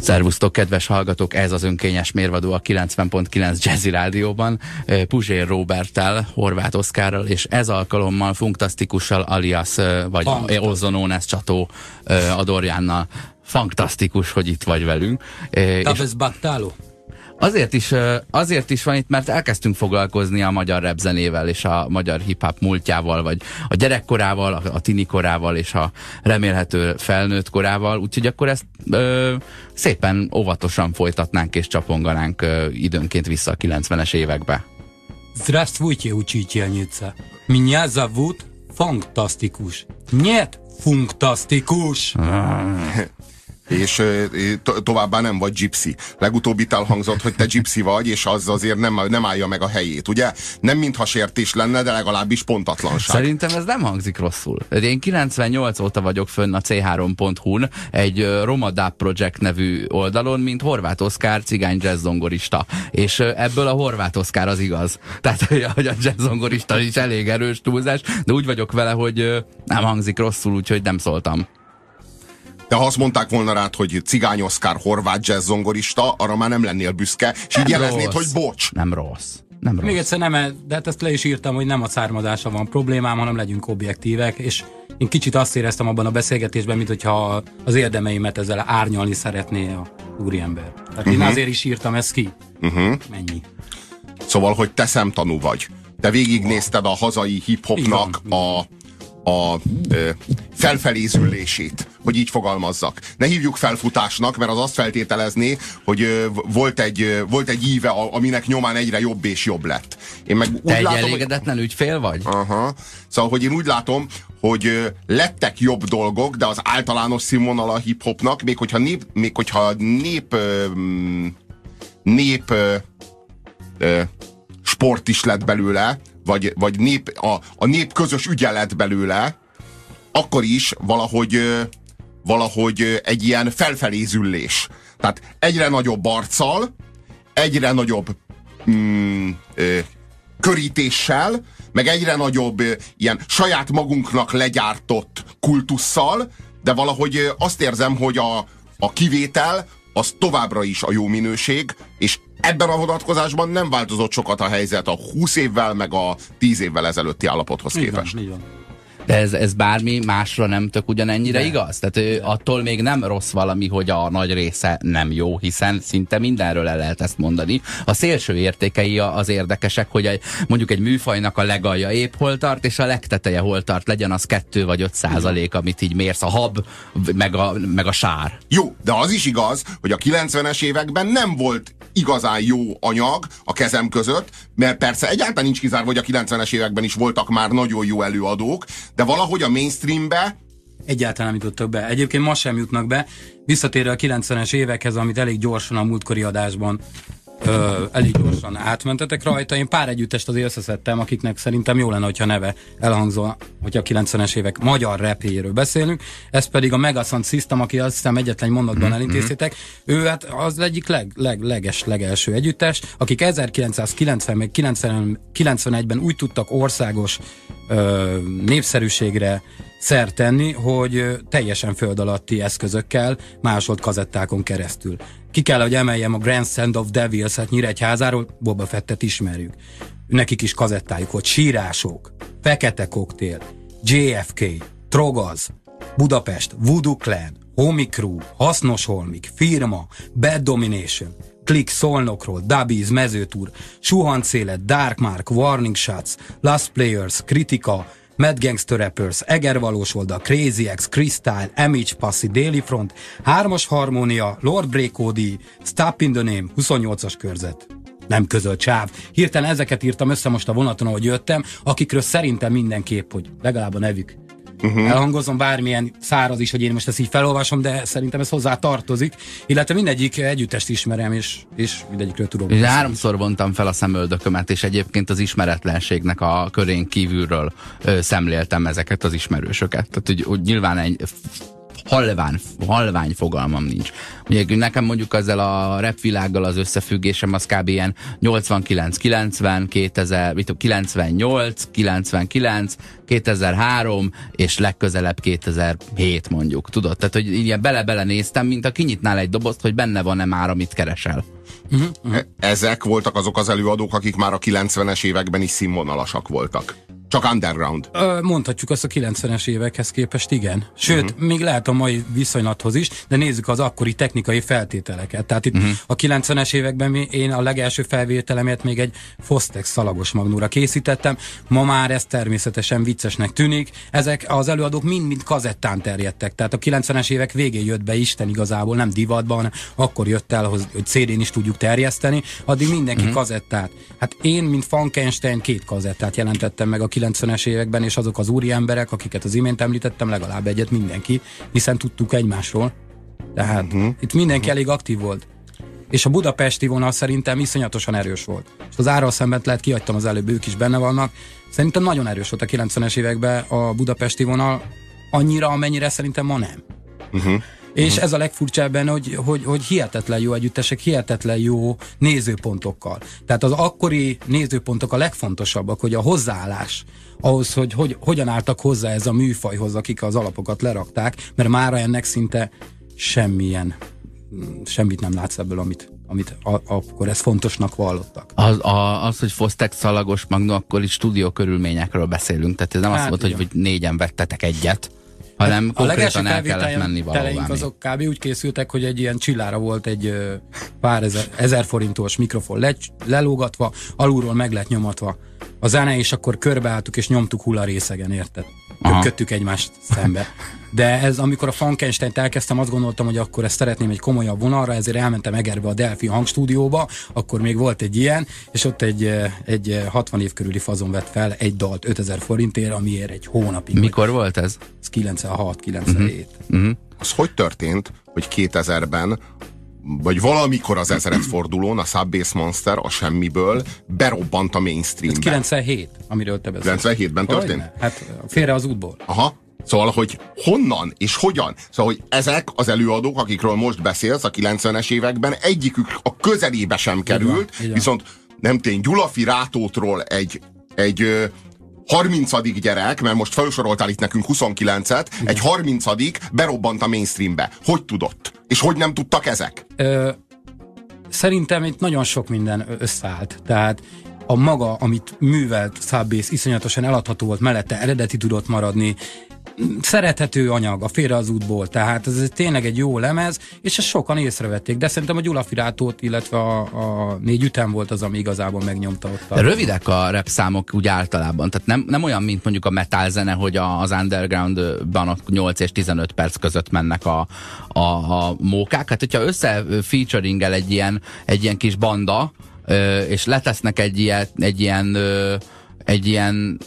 Szervusztok, kedves hallgatók! Ez az önkényes mérvadó a 90.9 Jazzy Rádióban. Puzsér Roberttel, Horváth Oszkárral, és ez alkalommal Funktasztikussal, alias, vagy Ozonones Csató Adorjánnal. Fantasztikus, hogy itt vagy velünk. Tabez Battáló? Azért is, azért is van itt, mert elkezdtünk foglalkozni a magyar repzenével és a magyar hip-hop múltjával, vagy a gyerekkorával, a, a tini korával és a remélhető felnőtt korával, úgyhogy akkor ezt ö, szépen óvatosan folytatnánk és csaponganánk ö, időnként vissza a 90-es évekbe. Здравствуйте, учительница. Меня зовут Фантастикус. Нет, функтasztikus. és to továbbá nem vagy gypsy. Legutóbb itt elhangzott, hogy te gypsy vagy, és az azért nem, nem állja meg a helyét, ugye? Nem mintha sértés lenne, de legalábbis pontatlanság. Szerintem ez nem hangzik rosszul. Én 98 óta vagyok fönn a C3.hu-n egy Roma Dub Project nevű oldalon, mint Horváth Oszkár cigány jazzzongorista. És ebből a Horváth Oszkár az igaz. Tehát, hogy a jazzzongorista is elég erős túlzás, de úgy vagyok vele, hogy nem hangzik rosszul, úgyhogy nem szóltam. De ha azt mondták volna rád, hogy cigány Oszkár horvát jazz zongorista, arra már nem lennél büszke, és nem így jeleznéd, hogy bocs. Nem rossz. Nem rossz. Még egyszer nem, de hát ezt le is írtam, hogy nem a származása van problémám, hanem legyünk objektívek, és én kicsit azt éreztem abban a beszélgetésben, mint hogyha az érdemeimet ezzel árnyalni szeretné a úriember. Tehát uh-huh. én mhm. azért is írtam ezt ki. Uh-huh. Mennyi. Szóval, hogy te szemtanú vagy. Te végignézted a hazai hip-hopnak a a ö, felfelézülését, hogy így fogalmazzak. Ne hívjuk felfutásnak, mert az azt feltételezné, hogy ö, volt, egy, ö, volt egy íve, aminek nyomán egyre jobb és jobb lett. Én meg úgy Te egy látom, elégedetlen hogy... ügyfél vagy? Aha. Szóval, hogy én úgy látom, hogy ö, lettek jobb dolgok, de az általános színvonal a hip-hopnak, még hogyha nép, még hogyha nép ö, nép ö, ö, sport is lett belőle, vagy, vagy nép, a, a nép közös ügye lett belőle, akkor is valahogy, valahogy egy ilyen felfelézüllés. Tehát egyre nagyobb arccal, egyre nagyobb mm, ö, körítéssel, meg egyre nagyobb ilyen saját magunknak legyártott kultusszal, de valahogy azt érzem, hogy a, a kivétel az továbbra is a jó minőség, és ebben a vonatkozásban nem változott sokat a helyzet a 20 évvel, meg a 10 évvel ezelőtti állapothoz képest. Így van, így van. De ez, ez bármi másra nem tök ugyanennyire De. igaz? Tehát ő, attól még nem rossz valami, hogy a nagy része nem jó, hiszen szinte mindenről el lehet ezt mondani. A szélső értékei az érdekesek, hogy egy, mondjuk egy műfajnak a legalja épp hol tart, és a legteteje hol tart, legyen az 2 vagy 5 százalék, amit így mérsz, a hab, meg a, meg a sár. Jó, de az is igaz, hogy a 90-es években nem volt igazán jó anyag a kezem között, mert persze egyáltalán nincs kizárva, hogy a 90-es években is voltak már nagyon jó előadók, de valahogy a mainstreambe Egyáltalán nem jutottak be. Egyébként ma sem jutnak be. Visszatérve a 90-es évekhez, amit elég gyorsan a múltkori adásban ö, elég gyorsan átmentetek rajta. Én pár együttest azért összeszedtem, akiknek szerintem jó lenne, hogyha neve elhangzol, hogy a 90-es évek magyar repéről beszélünk. Ez pedig a Megasound System, aki azt hiszem egyetlen mondatban mm-hmm. elintéztétek. Ő hát az egyik leg, leg, leges, legelső együttes, akik 1990 meg 91-ben úgy tudtak országos ö, népszerűségre szert tenni, hogy teljesen föld alatti eszközökkel másolt kazettákon keresztül. Ki kell, hogy emeljem a Grand Stand of Devils, hát Nyíregyházáról, Boba Fettet ismerjük. Nekik is kazettájuk volt, sírások, fekete koktél, JFK, Trogaz, Budapest, Voodoo Clan, Homi Crew, Hasznos Holmik, Firma, Bad Domination, Click Szolnokról, Dabiz, Mezőtúr, Suhancélet, Dark Mark, Warning Shots, Last Players, Kritika, Mad Gangster Rappers, Egervalós oldal, Crazy X, Crystal, Image Passy, Daily Front, Hármas Harmónia, Lord Breakody, Stop in the Name, 28-as körzet nem közölt csáv. Hirtelen ezeket írtam össze most a vonaton, ahogy jöttem, akikről szerintem mindenképp, hogy legalább a nevük uh-huh. elhangozom bármilyen száraz is, hogy én most ezt így felolvasom, de szerintem ez hozzá tartozik, illetve mindegyik együttest ismerem, és, és mindegyikről tudom. És háromszor vontam fel a szemöldökömet, és egyébként az ismeretlenségnek a körén kívülről ö, szemléltem ezeket az ismerősöket. Tehát, hogy, hogy nyilván egy halvány, halvány fogalmam nincs. Ugye nekem mondjuk ezzel a rap világgal az összefüggésem az kb. ilyen 89, 90, 2000, 98, 99, 2003, és legközelebb 2007 mondjuk, tudod? Tehát, hogy ilyen bele-bele néztem, mint a kinyitnál egy dobozt, hogy benne van-e már, amit keresel. Uh-huh, uh-huh. Ezek voltak azok az előadók, akik már a 90-es években is színvonalasak voltak. Csak underground. Mondhatjuk azt a 90-es évekhez képest, igen. Sőt, uh-huh. még lehet a mai viszonylathoz is, de nézzük az akkori technikai feltételeket. Tehát itt uh-huh. a 90-es években én a legelső felvételemet még egy Fostex szalagos magnóra készítettem. Ma már ez természetesen viccesnek tűnik. Ezek az előadók mind-mind kazettán terjedtek. Tehát a 90-es évek végén jött be Isten igazából, nem divatban, akkor jött el, hogy CD-n is tudjuk terjeszteni, addig mindenki uh-huh. kazettát. Hát én, mint Frankenstein, két kazettát jelentettem meg a 90-es években, és azok az úri emberek, akiket az imént említettem, legalább egyet mindenki, hiszen tudtuk egymásról. Tehát uh-huh. itt mindenki uh-huh. elég aktív volt. És a budapesti vonal szerintem iszonyatosan erős volt. És az árral szemben lehet kihagytam az előbb, ők is benne vannak. Szerintem nagyon erős volt a 90-es években a budapesti vonal, annyira, amennyire szerintem ma nem. Uh-huh. És ez a legfurcsább benne, hogy, hogy, hogy hihetetlen jó együttesek, hihetetlen jó nézőpontokkal. Tehát az akkori nézőpontok a legfontosabbak, hogy a hozzáállás ahhoz, hogy, hogy hogyan álltak hozzá ez a műfajhoz, akik az alapokat lerakták, mert mára ennek szinte semmilyen, semmit nem látsz ebből, amit, amit a, akkor ez fontosnak vallottak. Az, a, az hogy Fostex szalagos magnó, akkor is stúdió körülményekről beszélünk, tehát ez nem hát, azt mondta, hogy, hogy négyen vettetek egyet hanem a konkrétan el kellett menni valahová. azok kb. úgy készültek, hogy egy ilyen csillára volt egy pár ezer, ezer forintos mikrofon le, lelógatva, alulról meg lett nyomatva a zene, és akkor körbeálltuk és nyomtuk hullarészegen, érted? Köttük egymást szembe. De ez, amikor a Frankenstein-t elkezdtem, azt gondoltam, hogy akkor ezt szeretném egy komolyabb vonalra, ezért elmentem Egerbe a Delphi hangstúdióba, akkor még volt egy ilyen, és ott egy, egy 60 év körüli fazon vett fel egy dalt 5000 forintért, amiért egy hónapig. Mikor vagy, volt ez? Ez 96, 97. Uh-huh. Uh-huh. Az hogy történt, hogy 2000-ben vagy valamikor az ezered fordulón a Subbase Monster a semmiből berobbant a mainstreambe. Ez 97, amiről te beszélsz. 97-ben történt? Hát félre az útból. Aha. Szóval, hogy honnan és hogyan? Szóval, hogy ezek az előadók, akikről most beszélsz a 90-es években, egyikük a közelébe sem került, igen, viszont nem tény, Gyulafi Rátótról egy, egy 30. gyerek, mert most felsoroltál itt nekünk 29-et, egy 30 berobbant a mainstreambe. Hogy tudott? És hogy nem tudtak ezek? Ö, szerintem itt nagyon sok minden összeállt. Tehát a maga, amit művelt Subbase iszonyatosan eladható volt mellette, eredeti tudott maradni, szerethető anyag a félre az útból, tehát ez tényleg egy jó lemez, és ezt sokan észrevették, de szerintem a Gyula Firátót, illetve a, a négy ütem volt az, ami igazából megnyomta ott. A... Rövidek a rap számok úgy általában, tehát nem, nem olyan, mint mondjuk a metal zene, hogy az undergroundban a 8 és 15 perc között mennek a, a, a mókák. Hát hogyha össze featuringel egy ilyen, egy ilyen kis banda, és letesznek egy ilyen, egy ilyen, egy ilyen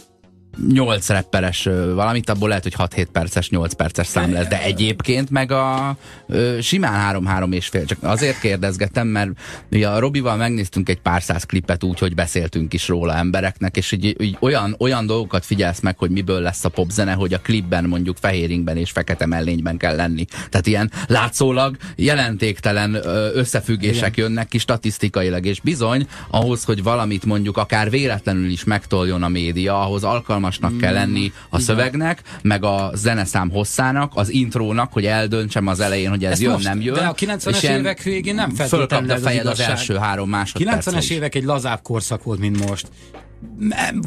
8 rapperes valamit, abból lehet, hogy 6-7 perces, 8 perces szám lesz, de egyébként meg a ö, simán 3-3 és fél. Csak azért kérdezgetem, mert ugye a Robival megnéztünk egy pár száz klipet úgy, hogy beszéltünk is róla embereknek, és így, így olyan, olyan dolgokat figyelsz meg, hogy miből lesz a popzene, hogy a klipben mondjuk fehéringben és fekete mellényben kell lenni. Tehát ilyen látszólag jelentéktelen összefüggések Igen. jönnek ki statisztikailag, és bizony ahhoz, hogy valamit mondjuk akár véletlenül is megtoljon a média, ahhoz alkalmas izgalmasnak kell lenni a szövegnek, meg a zeneszám hosszának, az intrónak, hogy eldöntsem az elején, hogy ez Ezt jön, most, nem jön. De a 90-es évek végén nem feltétlenül a fejed az, az első három másodperc. 90-es évek egy lazább korszak volt, mint most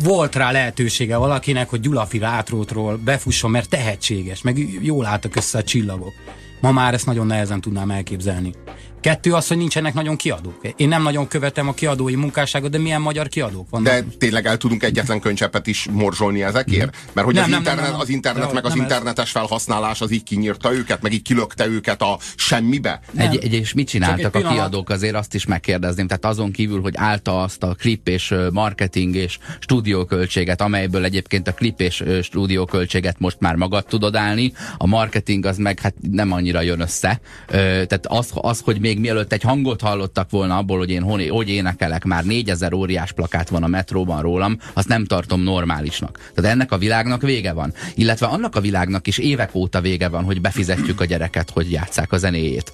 volt rá lehetősége valakinek, hogy Gyulafi Rátrótról befusson, mert tehetséges, meg jól álltak össze a csillagok. Ma már ezt nagyon nehezen tudnám elképzelni. Kettő az, hogy nincsenek nagyon kiadók. Én nem nagyon követem a kiadói munkásságot, de milyen magyar kiadók vannak? De tényleg el tudunk egyetlen könycseppet is morzsolni ezekért? Mert hogy nem, az, nem, internet, nem, nem, az internet, meg az internetes ez. felhasználás az így kinyírta őket, meg így kilökte őket a semmibe? Egy, egy, és mit csináltak egy a kiadók? Azért azt is megkérdezném. Tehát azon kívül, hogy állta azt a klip és marketing és stúdióköltséget, amelyből egyébként a klip és stúdióköltséget most már magad tudod állni, a marketing az meg hát nem annyira jön össze. Tehát az, az hogy még még mielőtt egy hangot hallottak volna abból, hogy én hon, hogy énekelek, már 4000 óriás plakát van a metróban rólam, azt nem tartom normálisnak. Tehát ennek a világnak vége van. Illetve annak a világnak is évek óta vége van, hogy befizetjük a gyereket, hogy játsszák a zenéjét.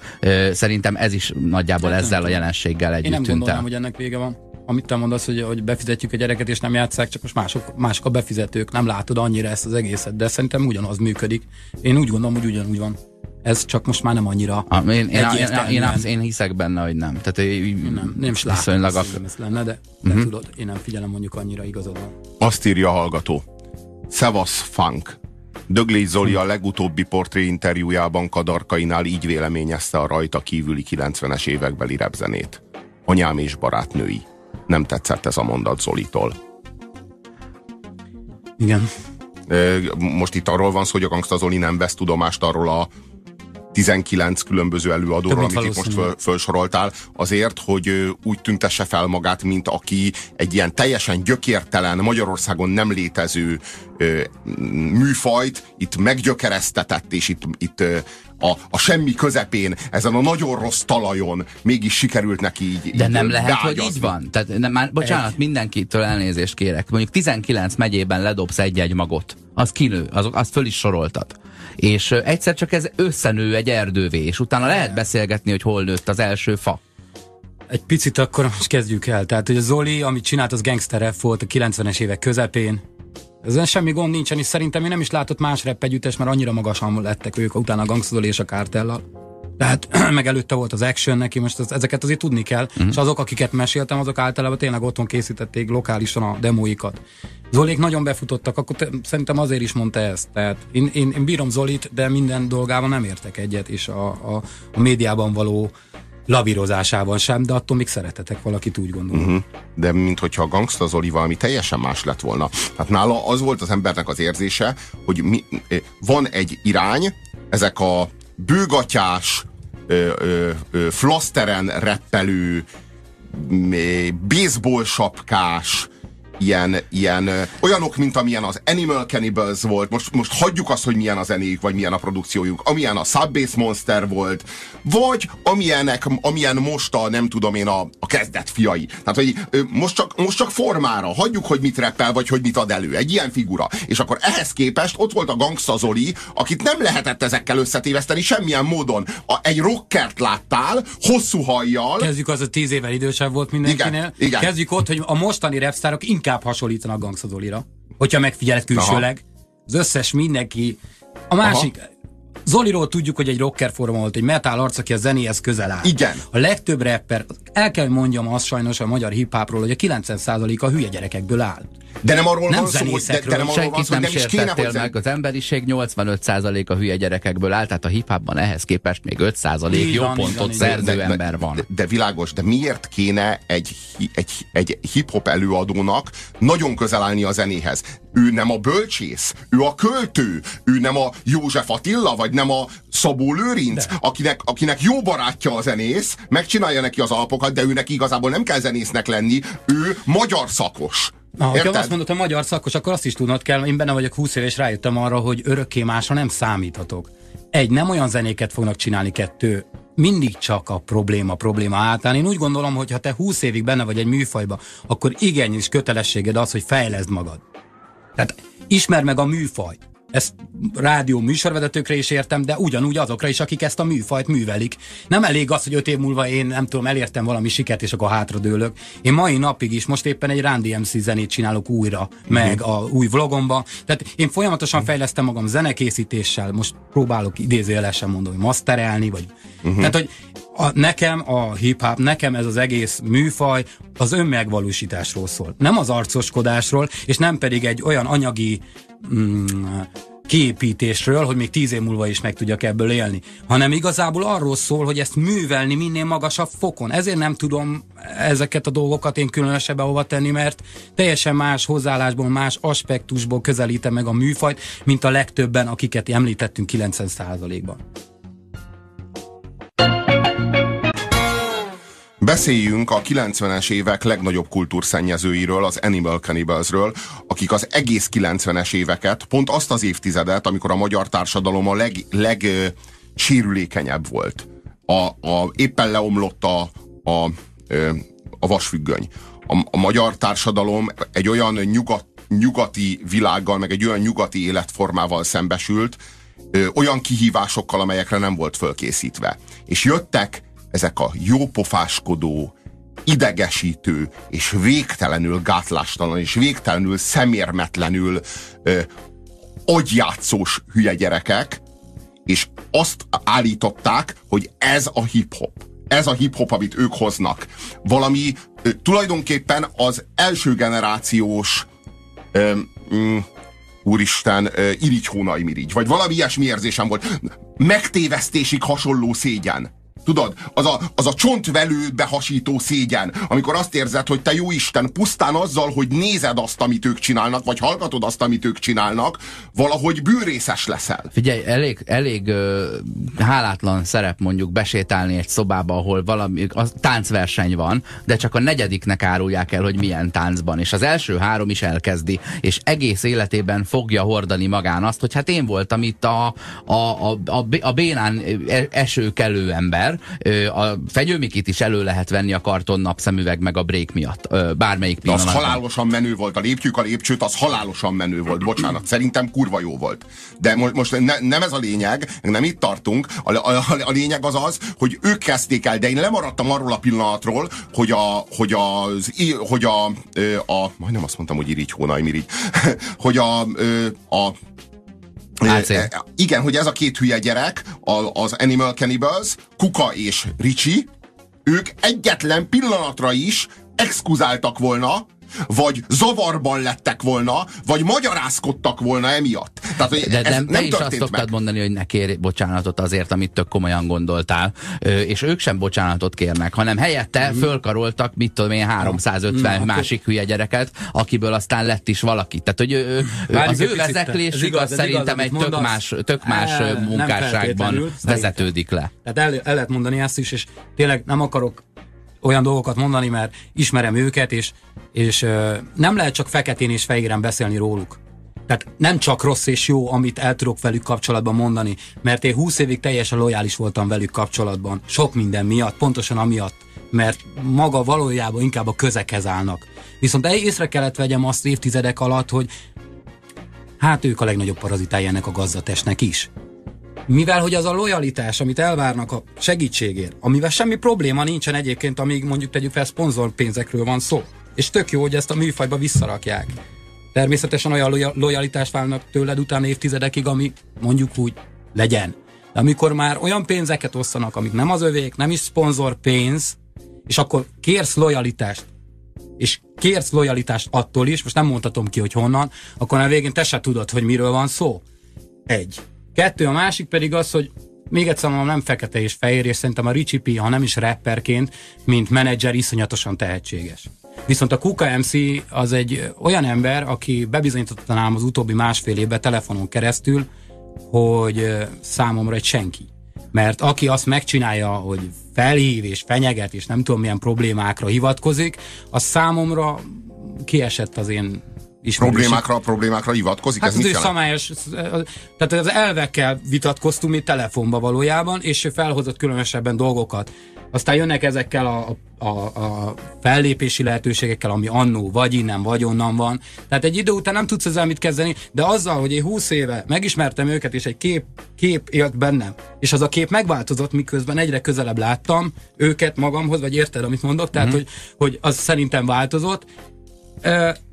Szerintem ez is nagyjából hát ezzel a jelenséggel együtt Én nem gondolom, hogy ennek vége van amit te mondasz, hogy, hogy befizetjük a gyereket, és nem játszák, csak most mások, mások a befizetők, nem látod annyira ezt az egészet, de szerintem ugyanaz működik. Én úgy gondolom, hogy ugyanúgy van. Ez csak most már nem annyira a, én, én, én, én, én, én, hiszek benne, hogy nem. Tehát én nem, nem is látom, a... ez lenne, de, de uh-huh. tudod, én nem figyelem mondjuk annyira igazad van. Azt írja a hallgató. Szevasz Funk. Döglés Zoli a legutóbbi portré interjújában Kadarkainál így véleményezte a rajta kívüli 90-es évekbeli repzenét. Anyám és barátnői. Nem tetszett ez a mondat Zolitól. Igen. Most itt arról van szó, hogy a Gangsta Zoli nem vesz tudomást arról a 19 különböző előadóról, amit itt most föl, felsoroltál, azért, hogy úgy tüntesse fel magát, mint aki egy ilyen teljesen gyökértelen, Magyarországon nem létező ö, műfajt itt meggyökeresztetett, és itt, itt ö, a, a semmi közepén, ezen a nagyon rossz talajon mégis sikerült neki így De így nem lehet, beágyazni. hogy így van? Tehát nem, már, bocsánat, egy. mindenkitől elnézést kérek. Mondjuk 19 megyében ledobsz egy-egy magot. Az kinő, az, az föl is soroltat és egyszer csak ez összenő egy erdővé, és utána lehet beszélgetni, hogy hol nőtt az első fa. Egy picit akkor most kezdjük el. Tehát, hogy a Zoli, amit csinált, az gangster volt a 90-es évek közepén. Ezen semmi gond nincsen, és szerintem én nem is látott más rap együttes, mert annyira magasan lettek ők utána a Gangsta és a Kártellal. Tehát meg előtte volt az action neki, most az, ezeket azért tudni kell, uh-huh. és azok, akiket meséltem, azok általában tényleg otthon készítették lokálisan a demóikat. Zolik nagyon befutottak, akkor te, szerintem azért is mondta ezt. Tehát én, én, én bírom Zolit, de minden dolgában nem értek egyet, és a, a, a médiában való lavírozásában sem, de attól még szeretetek valakit, úgy gondolom. Uh-huh. De minthogyha a Gangsta Zoli valami teljesen más lett volna. Hát nála az volt az embernek az érzése, hogy mi, eh, van egy irány, ezek a bőgatyás, ö, ö, flaszteren reppelő, baseball sapkás, ilyen, ilyen olyanok, mint amilyen az Animal Cannibals volt, most, most hagyjuk azt, hogy milyen a zenéjük, vagy milyen a produkciójuk, amilyen a Subbase Monster volt, vagy amilyenek, amilyen most a, nem tudom én, a, a kezdet fiai. Tehát, hogy most csak, most csak formára, hagyjuk, hogy mit reppel, vagy hogy mit ad elő. Egy ilyen figura. És akkor ehhez képest ott volt a Gangsta Zoli, akit nem lehetett ezekkel összetéveszteni semmilyen módon. A, egy rockert láttál, hosszú hajjal. Kezdjük az, a tíz évvel idősebb volt mindenkinél. Igen, igen. Kezdjük ott, hogy a mostani repsztárok inkább hasonlítanak Gangsta Zolira, hogyha megfigyeled külsőleg. Aha. Az összes mindenki. A másik, Aha. Zoliról tudjuk, hogy egy rocker forma volt, egy metal arc, aki a zenéhez közel áll. Igen. A legtöbb rapper, el kell mondjam azt sajnos a magyar hip-hopról, hogy a 90% a hülye gyerekekből áll. De nem arról nem van szó, hogy de, de nem arról van szó, nem, nem is kéne, hogy meg. Az emberiség 85% a hülye gyerekekből áll, tehát a hip-hopban ehhez képest még 5% jó pontot szerző de, ember van. De, de világos, de miért kéne egy, egy, egy hip-hop előadónak nagyon közel állni a zenéhez? Ő nem a bölcsész, ő a költő, ő nem a József Attila, vagy nem a Szabó Lőrinc, akinek, akinek jó barátja a zenész, megcsinálja neki az alpokat, de őnek igazából nem kell zenésznek lenni, ő magyar szakos. Na, ha azt mondod, hogy magyar szakos, akkor azt is tudnod kell, én benne vagyok 20 éves, rájöttem arra, hogy örökké másra nem számíthatok. Egy, nem olyan zenéket fognak csinálni, kettő, mindig csak a probléma, probléma által. Én úgy gondolom, hogy ha te 20 évig benne vagy egy műfajba, akkor igenis kötelességed az, hogy fejleszd magad. Tehát ismer meg a műfajt ezt rádió műsorvezetőkre is értem, de ugyanúgy azokra is, akik ezt a műfajt művelik. Nem elég az, hogy öt év múlva én nem tudom, elértem valami siket, és akkor hátradőlök. Én mai napig is most éppen egy Randy MC zenét csinálok újra, meg a új vlogomba. Tehát én folyamatosan uh-huh. fejlesztem magam zenekészítéssel, most próbálok idézőjelesen mondani, masterelni, vagy... Uh-huh. Tehát, hogy a, nekem a hip-hop, nekem ez az egész műfaj az önmegvalósításról szól. Nem az arcoskodásról, és nem pedig egy olyan anyagi mm, kiépítésről, hogy még tíz év múlva is meg tudjak ebből élni, hanem igazából arról szól, hogy ezt művelni minél magasabb fokon. Ezért nem tudom ezeket a dolgokat én különösebben hova tenni, mert teljesen más hozzáállásból, más aspektusból közelítem meg a műfajt, mint a legtöbben, akiket említettünk 90%-ban. Beszéljünk a 90-es évek legnagyobb kultúrszennyezőiről, az Animal Cannibalsről, akik az egész 90-es éveket, pont azt az évtizedet, amikor a magyar társadalom a leg, leg sérülékenyebb volt a, a, éppen leomlott a, a, a vasfüggöny. A, a magyar társadalom egy olyan nyugat, nyugati világgal, meg egy olyan nyugati életformával szembesült, olyan kihívásokkal, amelyekre nem volt fölkészítve. És jöttek ezek a jópofáskodó, idegesítő, és végtelenül gátlástalan, és végtelenül szemérmetlenül ö, agyjátszós hülye gyerekek, és azt állították, hogy ez a hip-hop. Ez a hip-hop, amit ők hoznak. Valami ö, tulajdonképpen az első generációs ö, mm, úristen, ö, irigy hónaj mirigy, vagy valami ilyesmi érzésem volt. Megtévesztésig hasonló szégyen. Tudod, az a, az a csontvelődbe hasító szégyen, amikor azt érzed, hogy te jó Isten, pusztán azzal, hogy nézed azt, amit ők csinálnak, vagy hallgatod azt, amit ők csinálnak, valahogy bűrészes leszel. Figyelj, elég, elég uh, hálátlan szerep mondjuk besétálni egy szobába, ahol valami a táncverseny van, de csak a negyediknek árulják el, hogy milyen táncban, és az első három is elkezdi, és egész életében fogja hordani magán azt, hogy hát én voltam itt a, a, a, a, a bénán esőkelő ember, a fegyőmikit is elő lehet venni a karton napszemüveg meg a break miatt. Bármelyik pillanatban. az halálosan menő volt. A lépjük a lépcsőt, az halálosan menő volt. Bocsánat, szerintem kurva jó volt. De most, most ne, nem ez a lényeg, nem itt tartunk. A, a, a lényeg az az, hogy ők kezdték el, de én lemaradtam arról a pillanatról, hogy a, hogy az, hogy a, a, majdnem azt mondtam, hogy irigy hónaj mirigy, hogy a, a Álcél. Igen, hogy ez a két hülye gyerek, az Animal Cannibals, Kuka és Ricsi, ők egyetlen pillanatra is exkuzáltak volna, vagy zavarban lettek volna, vagy magyarázkodtak volna emiatt. Tehát, hogy de, ez de nem te is azt történt szoktad mondani, hogy ne kérj bocsánatot azért, amit tök komolyan gondoltál, és ők sem bocsánatot kérnek, hanem helyette Mhm. fölkaroltak, mit tudom én, 350 Mm, másik hülye gyereket, akiből aztán lett is valaki. Tehát, hogy ő, ő, Várjuk az ő vezeklésük igaz, az ez szerintem egy tök más, tök más nem munkásságban vezetődik le. Tehát el, el lehet mondani ezt is, és tényleg nem akarok olyan dolgokat mondani, mert ismerem őket, és, és nem lehet csak feketén és fehéren beszélni róluk. Tehát nem csak rossz és jó, amit el tudok velük kapcsolatban mondani, mert én 20 évig teljesen lojális voltam velük kapcsolatban. Sok minden miatt, pontosan amiatt, mert maga valójában inkább a közekhez állnak. Viszont észre kellett vegyem azt évtizedek alatt, hogy hát ők a legnagyobb parazitája ennek a gazdatestnek is. Mivel hogy az a lojalitás, amit elvárnak a segítségért, amivel semmi probléma nincsen egyébként, amíg mondjuk tegyük fel szponzorpénzekről van szó. És tök jó, hogy ezt a műfajba visszarakják. Természetesen olyan loja- lojalitást várnak tőled utána évtizedekig, ami mondjuk úgy legyen. De amikor már olyan pénzeket osztanak, amik nem az övék, nem is szponzorpénz, és akkor kérsz lojalitást, és kérsz lojalitást attól is, most nem mondhatom ki, hogy honnan, akkor a végén te se tudod, hogy miről van szó. Egy. Kettő, a másik pedig az, hogy még egyszer mondom, nem fekete és fehér, és szerintem a Richie P, ha nem is rapperként, mint menedzser iszonyatosan tehetséges. Viszont a Kuka MC az egy olyan ember, aki bebizonyította nálam az utóbbi másfél évben telefonon keresztül, hogy számomra egy senki. Mert aki azt megcsinálja, hogy felhív és fenyeget, és nem tudom milyen problémákra hivatkozik, az számomra kiesett az én ismerősi Problémákra, problémákra hivatkozik? Hát ez az ő szamályos, tehát az elvekkel vitatkoztunk mi telefonba valójában, és ő felhozott különösebben dolgokat. Aztán jönnek ezekkel a, a, a fellépési lehetőségekkel, ami annó vagy innen, vagy onnan van. Tehát egy idő után nem tudsz ezzel mit kezdeni, de azzal, hogy én 20 éve megismertem őket, és egy kép, kép élt bennem, és az a kép megváltozott, miközben egyre közelebb láttam őket magamhoz, vagy érted, amit mondok? Tehát, Mhm. hogy, hogy az szerintem változott,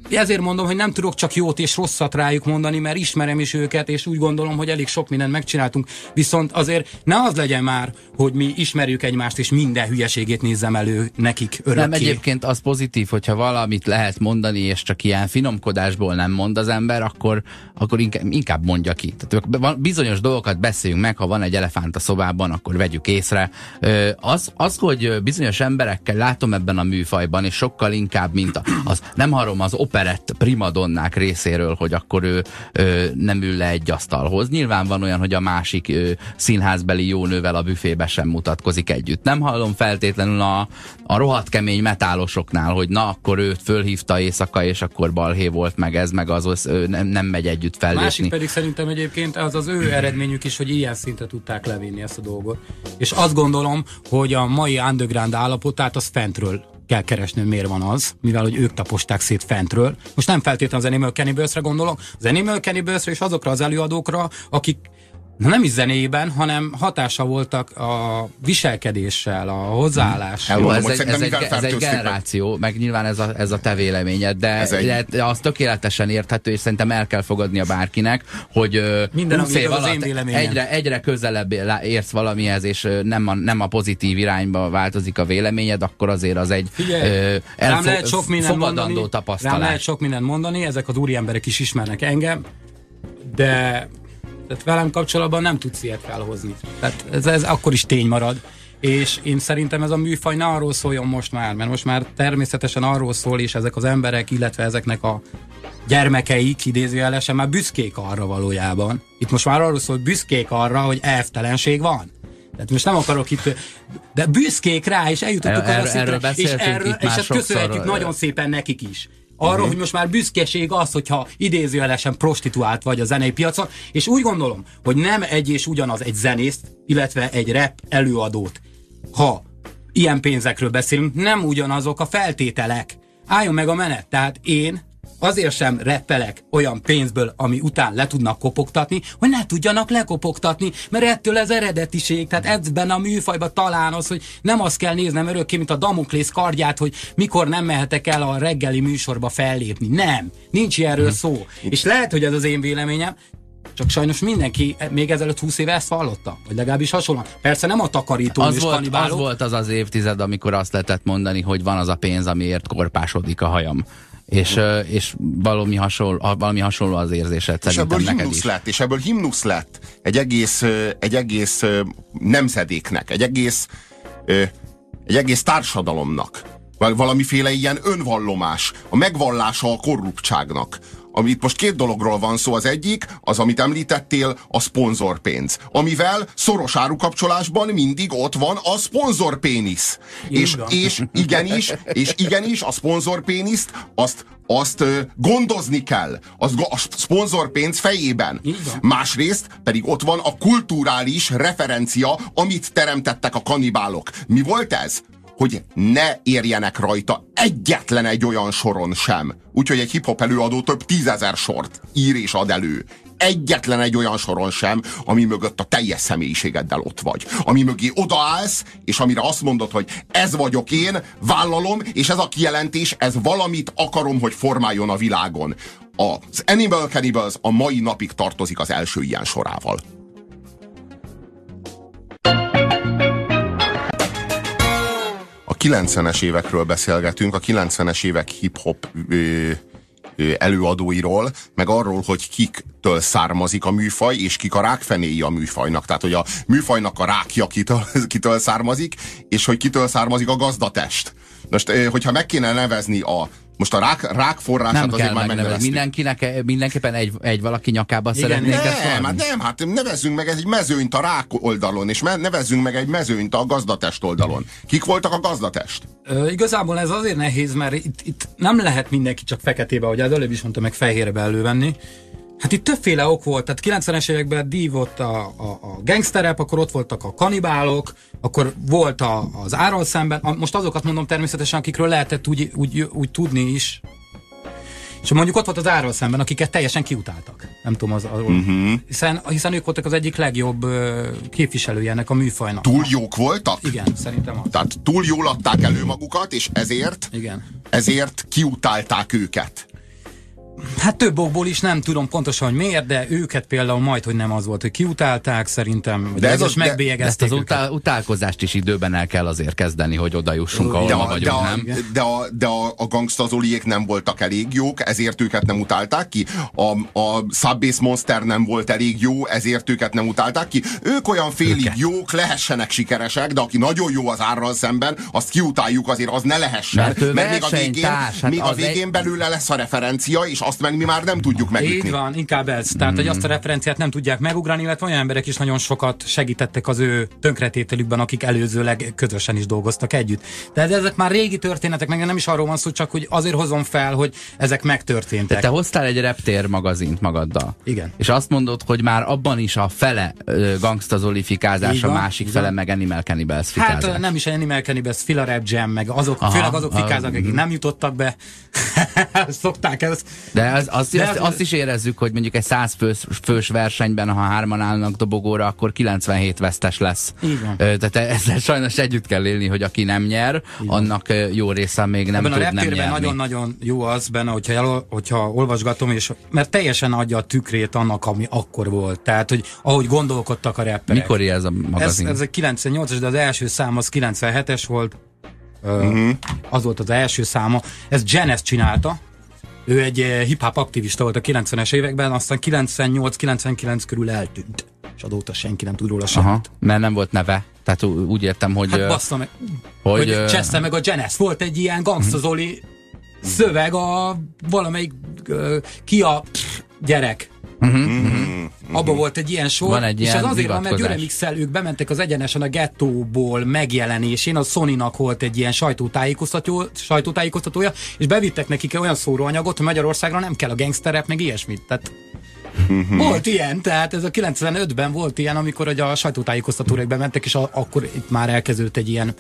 ezért mondom, hogy nem tudok csak jót és rosszat rájuk mondani, mert ismerem is őket, és úgy gondolom, hogy elég sok mindent megcsináltunk. Viszont azért ne az legyen már, hogy mi ismerjük egymást, és minden hülyeségét nézzem elő nekik örökké. Nem, egyébként az pozitív, hogyha valamit lehet mondani, és csak ilyen finomkodásból nem mond az ember, akkor, akkor inkább, inkább mondja ki. Tehát bizonyos dolgokat beszéljünk meg, ha van egy elefánt a szobában, akkor vegyük észre. Az, az hogy bizonyos emberekkel látom ebben a műfajban, és sokkal inkább, mint az nem nem hallom az operett primadonnák részéről, hogy akkor ő ö, nem ül le egy asztalhoz. Nyilván van olyan, hogy a másik ö, színházbeli jónővel a büfébe sem mutatkozik együtt. Nem hallom feltétlenül a, a rohadt kemény metálosoknál, hogy na, akkor őt fölhívta éjszaka, és akkor balhé volt, meg ez, meg az, az nem, nem megy együtt fellépni. Másik pedig szerintem egyébként az az ő eredményük is, hogy ilyen szintre tudták levinni ezt a dolgot. És azt gondolom, hogy a mai underground állapotát az fentről kell keresni, hogy miért van az, mivel hogy ők taposták szét fentről. Most nem feltétlenül az Animal Cannibals-re gondolok, az Animal cannibals és azokra az előadókra, akik nem is zenében, hanem hatása voltak a viselkedéssel, a hozzáállással. Jó, ez, egy, ez, egy, ez egy generáció, meg nyilván ez a, ez a te véleményed, de, Ez egy- de az tökéletesen érthető, és szerintem el kell fogadnia bárkinek, hogy Minden, 20 ami év az én egyre, egyre közelebb érsz valamihez, és nem a, nem a pozitív irányba változik a véleményed, akkor azért az egy Figyelj, ö, rám elfo- lehet sok fogadandó mondani, rám lehet sok mindent mondani, ezek az úri emberek is ismernek engem, de tehát velem kapcsolatban nem tudsz ilyet felhozni. Tehát ez, ez akkor is tény marad. És én szerintem ez a műfaj ne arról szóljon most már, mert most már természetesen arról szól, és ezek az emberek, illetve ezeknek a gyermekeik idézőjelesen már büszkék arra valójában. Itt most már arról szól, hogy büszkék arra, hogy elvtelenség van. Tehát most nem akarok itt, de büszkék rá, és eljutottuk Erről- arra szintre, erről és, erről, itt és ezt köszönhetjük nagyon szépen nekik is. Arra, hogy most már büszkeség az, hogyha idézőjelesen prostituált vagy a zenei piacon, és úgy gondolom, hogy nem egy és ugyanaz egy zenészt, illetve egy rap előadót, ha ilyen pénzekről beszélünk, nem ugyanazok a feltételek. Álljon meg a menet. Tehát én azért sem reppelek olyan pénzből, ami után le tudnak kopogtatni, hogy ne tudjanak lekopogtatni, mert ettől ez eredetiség, tehát ebben a műfajban talán az, hogy nem azt kell néznem örökké, mint a Damoklész kardját, hogy mikor nem mehetek el a reggeli műsorba fellépni. Nem, nincs ilyenről szó. És lehet, hogy ez az én véleményem, csak sajnos mindenki még ezelőtt 20 éve ezt vallotta, vagy legalábbis hasonlóan. Persze nem a takarító Az és volt, az kanibálok, volt az az évtized, amikor azt lehetett mondani, hogy van az a pénz, amiért korpásodik a hajam. És, és valami, hasonló, valami hasonló az érzésed És ebből neked himnusz is. lett, és ebből himnusz lett egy egész, egy egész nemzedéknek, egy egész, egy egész társadalomnak. Val- Valamiféle ilyen önvallomás, a megvallása a korruptságnak. Amit most két dologról van szó. Az egyik, az, amit említettél, a szponzorpénz. Amivel szoros árukapcsolásban mindig ott van a szponzorpénisz. És, és igenis, és igenis a szponzorpéniszt azt, azt gondozni kell. Az, a szponzorpénz fejében. Másrészt pedig ott van a kulturális referencia, amit teremtettek a kanibálok. Mi volt ez? Hogy ne érjenek rajta egyetlen egy olyan soron sem. Úgyhogy egy hip-hop előadó több tízezer sort ír és ad elő. Egyetlen egy olyan soron sem, ami mögött a teljes személyiségeddel ott vagy. Ami mögé odaállsz, és amire azt mondod, hogy ez vagyok én, vállalom, és ez a kijelentés, ez valamit akarom, hogy formáljon a világon. Az Animal Cannibals a mai napig tartozik az első ilyen sorával. 90-es évekről beszélgetünk, a 90-es évek hip-hop előadóiról, meg arról, hogy kiktől származik a műfaj, és kik a rákfenéi a műfajnak. Tehát, hogy a műfajnak a rákja kitől, kitől származik, és hogy kitől származik a gazdatest. Most, hogyha meg kéne nevezni a most a rák, rák forrását Nem azért kell már megnevezni. Mindenkinek, mindenképpen egy, egy valaki nyakába Igen, szeretnék ezt Nem, valami? hát nem, hát nevezzünk meg egy mezőnyt a rák oldalon, és nevezzünk meg egy mezőnyt a gazdatest oldalon. Kik voltak a gazdatest? Ö, igazából ez azért nehéz, mert itt, itt nem lehet mindenki csak feketébe, ahogy az előbb is mondtam, meg fehérbe elővenni. Hát itt többféle ok volt, tehát 90-es években dívott a, a, a gangsterep, akkor ott voltak a kanibálok, akkor volt a, az áron szemben, a, most azokat mondom természetesen, akikről lehetett úgy, úgy, úgy tudni is, és mondjuk ott volt az áron szemben, akiket teljesen kiutáltak. Nem tudom, az, az uh-huh. hiszen, hiszen ők voltak az egyik legjobb képviselője ennek a műfajnak. Túl jók voltak? Igen, szerintem az. Tehát túl jól adták elő magukat, és ezért, Igen. ezért kiutálták őket. Hát több okból is nem tudom pontosan, hogy miért, de őket például majd, hogy nem az volt, hogy kiutálták szerintem, de ez az megbélyegezték Ezt az utál, utálkozást is időben el kell azért kezdeni, hogy oda jussunk, ahol de ma vagyunk, de a, nem? De a, de a, a gangstazoliék nem voltak elég jók, ezért őket nem utálták ki. A, a Subbase Monster nem volt elég jó, ezért őket nem utálták ki. Ők olyan félig őket. jók, lehessenek sikeresek, de aki nagyon jó az árral szemben, azt kiutáljuk azért, az ne lehessen. Mert, mert még a végén, társ, hát még a végén egy... belőle lesz a referencia, és azt meg mi már nem tudjuk megütni. Így van, inkább ez. Tehát, mm. hogy azt a referenciát nem tudják megugrani, illetve olyan emberek is nagyon sokat segítettek az ő tönkretételükben, akik előzőleg közösen is dolgoztak együtt. De ezek már régi történetek, meg nem is arról van szó, csak hogy azért hozom fel, hogy ezek megtörténtek. De te hoztál egy reptér magazint magaddal. Igen. És azt mondod, hogy már abban is a fele gangstazolifikázás, a másik igen. fele meg Animal Cannibals fikázás. Hát nem is Animal Cannibals, Fila Rap Jam, meg azok, aha, főleg azok fikáznak, akik nem jutottak be. Szokták ezt. De, az, az, De azt, azt is érezzük, hogy mondjuk egy 100 fős, fős versenyben, ha hárman állnak dobogóra, akkor 97 vesztes lesz. Igen. Tehát ezzel sajnos együtt kell élni, hogy aki nem nyer, annak jó része még nem Ebben tud a nem nyerni. nagyon-nagyon jó az benne, hogyha, el, hogyha olvasgatom, és, mert teljesen adja a tükrét annak, ami akkor volt. Tehát, hogy ahogy gondolkodtak a rapperek. Mikor ez a magazin? Ez, ez egy 98-es, de az első szám az 97-es volt. Uh-huh. Az volt az első száma. Ez Janes csinálta. Ő egy hip-hop aktivista volt a 90-es években, aztán 98-99 körül eltűnt. És azóta senki nem tud róla semmit. Aha, mert nem volt neve. Tehát úgy értem, hogy... Hát bassza meg, hogy, hogy uh... meg a Janes. Volt egy ilyen gangstazoli uh-huh. szöveg a valamelyik uh, ki a gyerek Uh-huh, uh-huh. Abba volt egy ilyen sor, van egy és ez azért van, mert gyuremix ők bementek az egyenesen a gettóból megjelenésén, a Sony-nak volt egy ilyen sajtótájékoztató, sajtótájékoztatója, és bevittek nekik olyan szóróanyagot, hogy Magyarországra nem kell a gangsterep, meg ilyesmit. Tehát Uh-huh. Volt ilyen, tehát ez a 95-ben volt ilyen, amikor a sajtótájékoztatóra bementek, és a, akkor itt már elkezdődött egy ilyen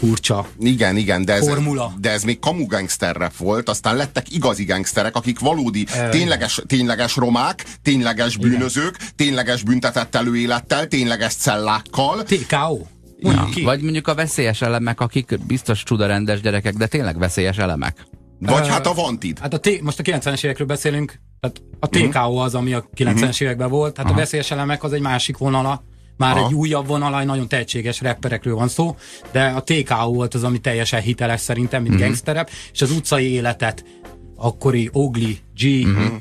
furcsa Igen, igen, de ez, formula. de ez még kamu gangster volt, aztán lettek igazi gangsterek, akik valódi, tényleges, tényleges romák, tényleges igen. bűnözők, tényleges büntetett előélettel, tényleges cellákkal. TKO. Ja. Vagy mondjuk a veszélyes elemek, akik biztos csudarendes gyerekek, de tényleg veszélyes elemek. Vagy uh, hát a Vantid. Hát a t- most a 90-es évekről beszélünk, tehát a TKO az, ami a 90-es uh-huh. Mhm. években volt, hát Aha. a veszélyes elemek az egy másik vonala, már Aha. egy újabb vonalaj, nagyon tehetséges rapperekről van szó, de a TKO volt az, ami teljesen hiteles szerintem, mint uh-huh. gangsterep, és az utcai életet, akkori Ogli, G, uh-huh.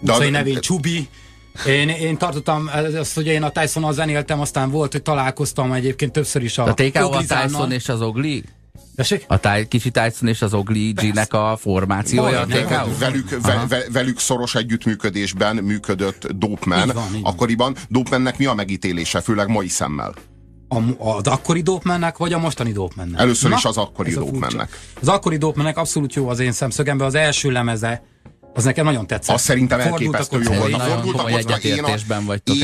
utcai de, nevén Csubi, én, én tartottam azt, hogy én a Tyson-al zenéltem, aztán volt, hogy találkoztam egyébként többször is a A TKO a Tyson és az Ogli? Tessék? A táj, kicsi Tyson és az Ogli G-nek a formációja. Velük, velük, ve, velük szoros együttműködésben működött Dopeman. Így van, így akkoriban Dopemannek mi a megítélése, főleg mai szemmel? A, az akkori Dopemannek, vagy a mostani Dopemannek? Először Na, is az akkori Dopemannek. Az akkori Dopemannek abszolút jó az én szemszögemben, az első lemeze, az nekem nagyon tetszett. Az szerintem elképesztő jó volt. A fordult a kocka, én a,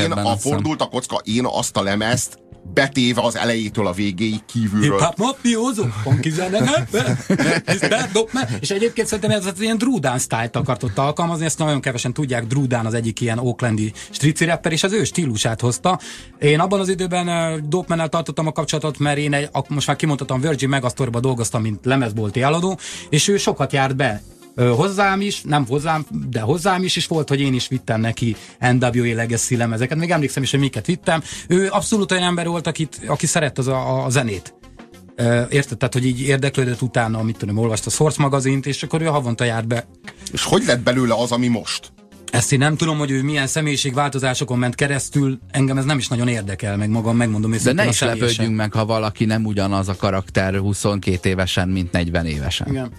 én a fordult a kocka, én azt a lemezt betéve az elejétől a végéig kívülről. Hip-hop mafiózó, funky és egyébként szerintem ez az ilyen Drudán style-t akart ott alkalmazni, ezt nagyon kevesen tudják, Drudán az egyik ilyen oaklandi strici rapper, és az ő stílusát hozta. Én abban az időben Dopemannel tartottam a kapcsolatot, mert én egy, most már kimondhatom, Virgin Megastore-ba dolgoztam, mint lemezbolti eladó, és ő sokat járt be hozzám is, nem hozzám, de hozzám is, és volt, hogy én is vittem neki NWA Legacy lemezeket. Még emlékszem is, hogy miket vittem. Ő abszolút olyan ember volt, akit, aki szeret az a, a zenét. Érted? Tehát, hogy így érdeklődött utána, amit tudom, olvasta a Source magazint, és akkor ő havonta járt be. És hogy lett belőle az, ami most? Ezt én nem tudom, hogy ő milyen személyiségváltozásokon ment keresztül, engem ez nem is nagyon érdekel, meg magam megmondom őszintén. De ne is lepődjünk meg, ha valaki nem ugyanaz a karakter 22 évesen, mint 40 évesen. Igen.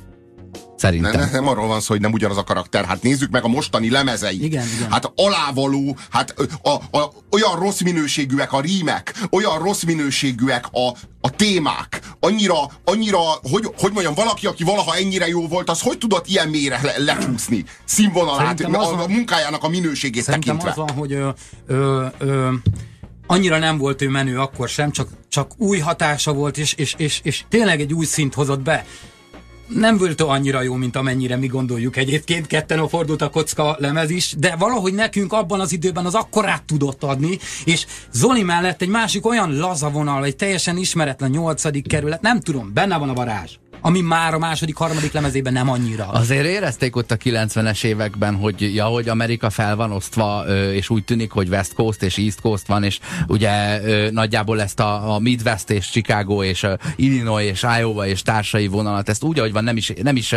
Szerintem. Nem, nem arról van szó, hogy nem ugyanaz a karakter. Hát nézzük meg a mostani lemezeit. Igen, igen. Hát alávaló, hát a, a, olyan rossz minőségűek a rímek, olyan rossz minőségűek a, a témák, annyira, annyira, hogy, hogy mondjam, valaki, aki valaha ennyire jó volt, az hogy tudott ilyen mélyre le, lecsúszni? Színvonalát, a, a, a munkájának a minőségét Szerintem tekintve. az van, hogy ö, ö, ö, annyira nem volt ő menő akkor sem, csak, csak új hatása volt, és, és, és, és tényleg egy új szint hozott be nem volt annyira jó, mint amennyire mi gondoljuk egyébként, ketten fordult a kocka lemez is, de valahogy nekünk abban az időben az akkorát tudott adni, és Zoli mellett egy másik olyan laza vonal, egy teljesen ismeretlen nyolcadik kerület, nem tudom, benne van a varázs. Ami már a második, harmadik lemezében nem annyira. Azért érezték ott a 90-es években, hogy ja, hogy Amerika fel van osztva, és úgy tűnik, hogy West Coast és East Coast van, és ugye nagyjából ezt a, a Midwest és Chicago és Illinois és Iowa és társai vonalat, ezt úgy, ahogy van, nem is, nem is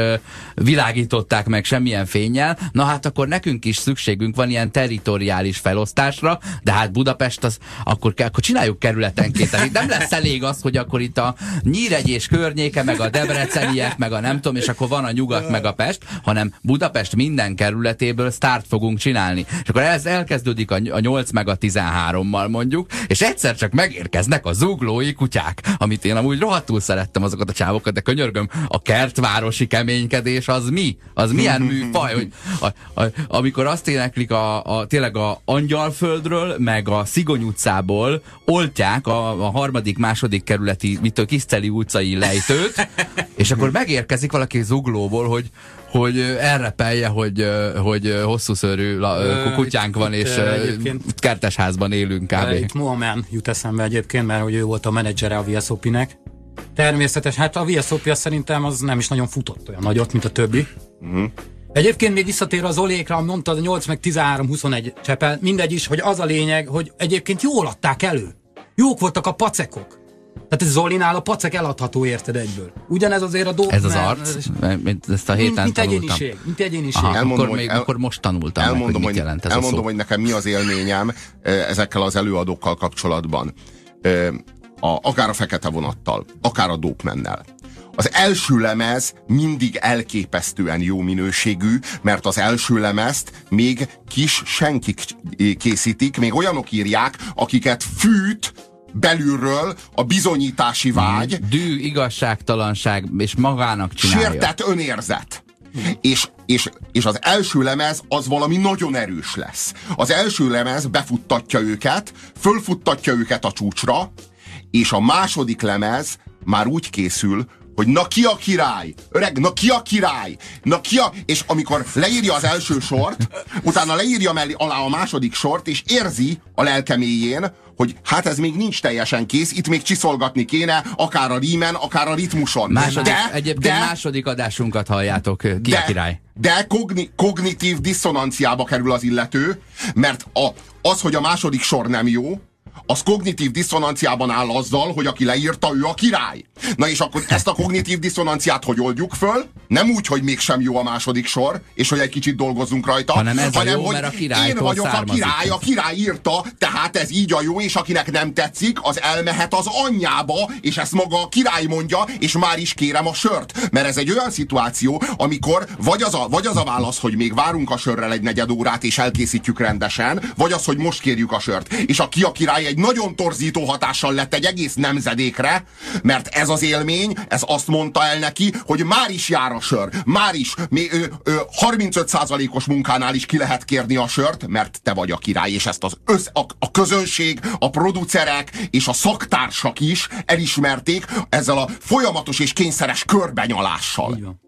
világították meg semmilyen fényjel. Na hát akkor nekünk is szükségünk van ilyen territoriális felosztásra, de hát Budapest az, akkor, akkor csináljuk kerületenként. Tehát nem lesz elég az, hogy akkor itt a Nyíregy és környéke, meg a Debreceniek, meg a nem tudom, és akkor van a nyugat, meg a Pest, hanem Budapest minden kerületéből start fogunk csinálni. És akkor ez elkezdődik a, a 8 meg a 13-mal mondjuk, és egyszer csak megérkeznek a zuglói kutyák, amit én amúgy rohadtul szerettem azokat a csávokat, de könyörgöm, a kertvárosi keménykedés az mi? Az milyen műfaj, hogy a, a, amikor azt éneklik a, a, tényleg a Angyalföldről, meg a Szigony utcából oltják a, a harmadik, második kerületi, mitől Kiszteli utcai lejtőt, és akkor megérkezik valaki zuglóból, hogy hogy elrepelje, hogy, hogy hosszú szörű kutyánk van, és kertesházban élünk kb. Itt Mohamed jut eszembe egyébként, mert hogy ő volt a menedzsere a VSOP-nek. Természetes, hát a VSOP szerintem az nem is nagyon futott olyan nagyot, mint a többi. Uh-huh. Egyébként még visszatér az Olékra, mondta a 8 meg 13, 21 csepel, mindegy is, hogy az a lényeg, hogy egyébként jól adták elő. Jók voltak a pacekok. Tehát ez Zolinál a pacek eladható, érted egyből. Ugyanez azért a dob... Ez az arc? Mint, ezt a héten mint, mint egyéniség. Mint egyéniség. Aha, elmondom, akkor, még, el, akkor most tanultam elmondom, meg, hogy mit jelent ez Elmondom, a szó. hogy nekem mi az élményem ezekkel az előadókkal kapcsolatban. A, akár a fekete vonattal, akár a dópmennel. Az első lemez mindig elképesztően jó minőségű, mert az első lemezt még kis senkik készítik, még olyanok írják, akiket fűt belülről a bizonyítási vágy. Dű, igazságtalanság, és magának csinálja. Sértett önérzet. És, és, és az első lemez az valami nagyon erős lesz. Az első lemez befuttatja őket, fölfuttatja őket a csúcsra, és a második lemez már úgy készül, hogy na ki a király? Öreg, na ki a király? Na ki a... És amikor leírja az első sort, utána leírja mellé alá a második sort, és érzi a lelkeméjén, hogy hát ez még nincs teljesen kész, itt még csiszolgatni kéne, akár a rímen, akár a ritmuson. Második, de, egyébként de, második adásunkat halljátok, ki de, a király. De kogni, kognitív diszonanciába kerül az illető, mert a, az, hogy a második sor nem jó, az kognitív diszonanciában áll azzal, hogy aki leírta, ő a király. Na és akkor ezt a kognitív diszonanciát hogy oldjuk föl? Nem úgy, hogy mégsem jó a második sor, és hogy egy kicsit dolgozzunk rajta, hanem, ez hanem jó, hogy mert a én vagyok a király, a király írta, tehát ez így a jó, és akinek nem tetszik, az elmehet az anyjába, és ezt maga a király mondja, és már is kérem a sört. Mert ez egy olyan szituáció, amikor vagy az a, vagy az a válasz, hogy még várunk a sörrel egy negyed órát, és elkészítjük rendesen, vagy az, hogy most kérjük a sört. És a ki a király egy nagyon torzító hatással lett egy egész nemzedékre, mert ez az élmény, ez azt mondta el neki, hogy már is jár a sör, már is, mi, ö, ö, 35%-os munkánál is ki lehet kérni a sört, mert te vagy a király, és ezt az össz, a, a közönség, a producerek és a szaktársak is elismerték ezzel a folyamatos és kényszeres körbenyalással. Így van.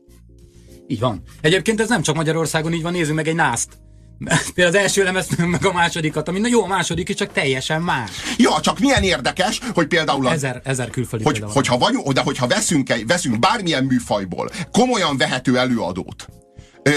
Így van. Egyébként ez nem csak Magyarországon így van, nézzük meg egy nászt. Például az első lemez, meg a másodikat, ami na jó, a második is csak teljesen más. Ja, csak milyen érdekes, hogy például... A, ezer, ezer külföldi hogy, hogyha, vagyunk, de hogyha veszünk, egy, veszünk bármilyen műfajból komolyan vehető előadót,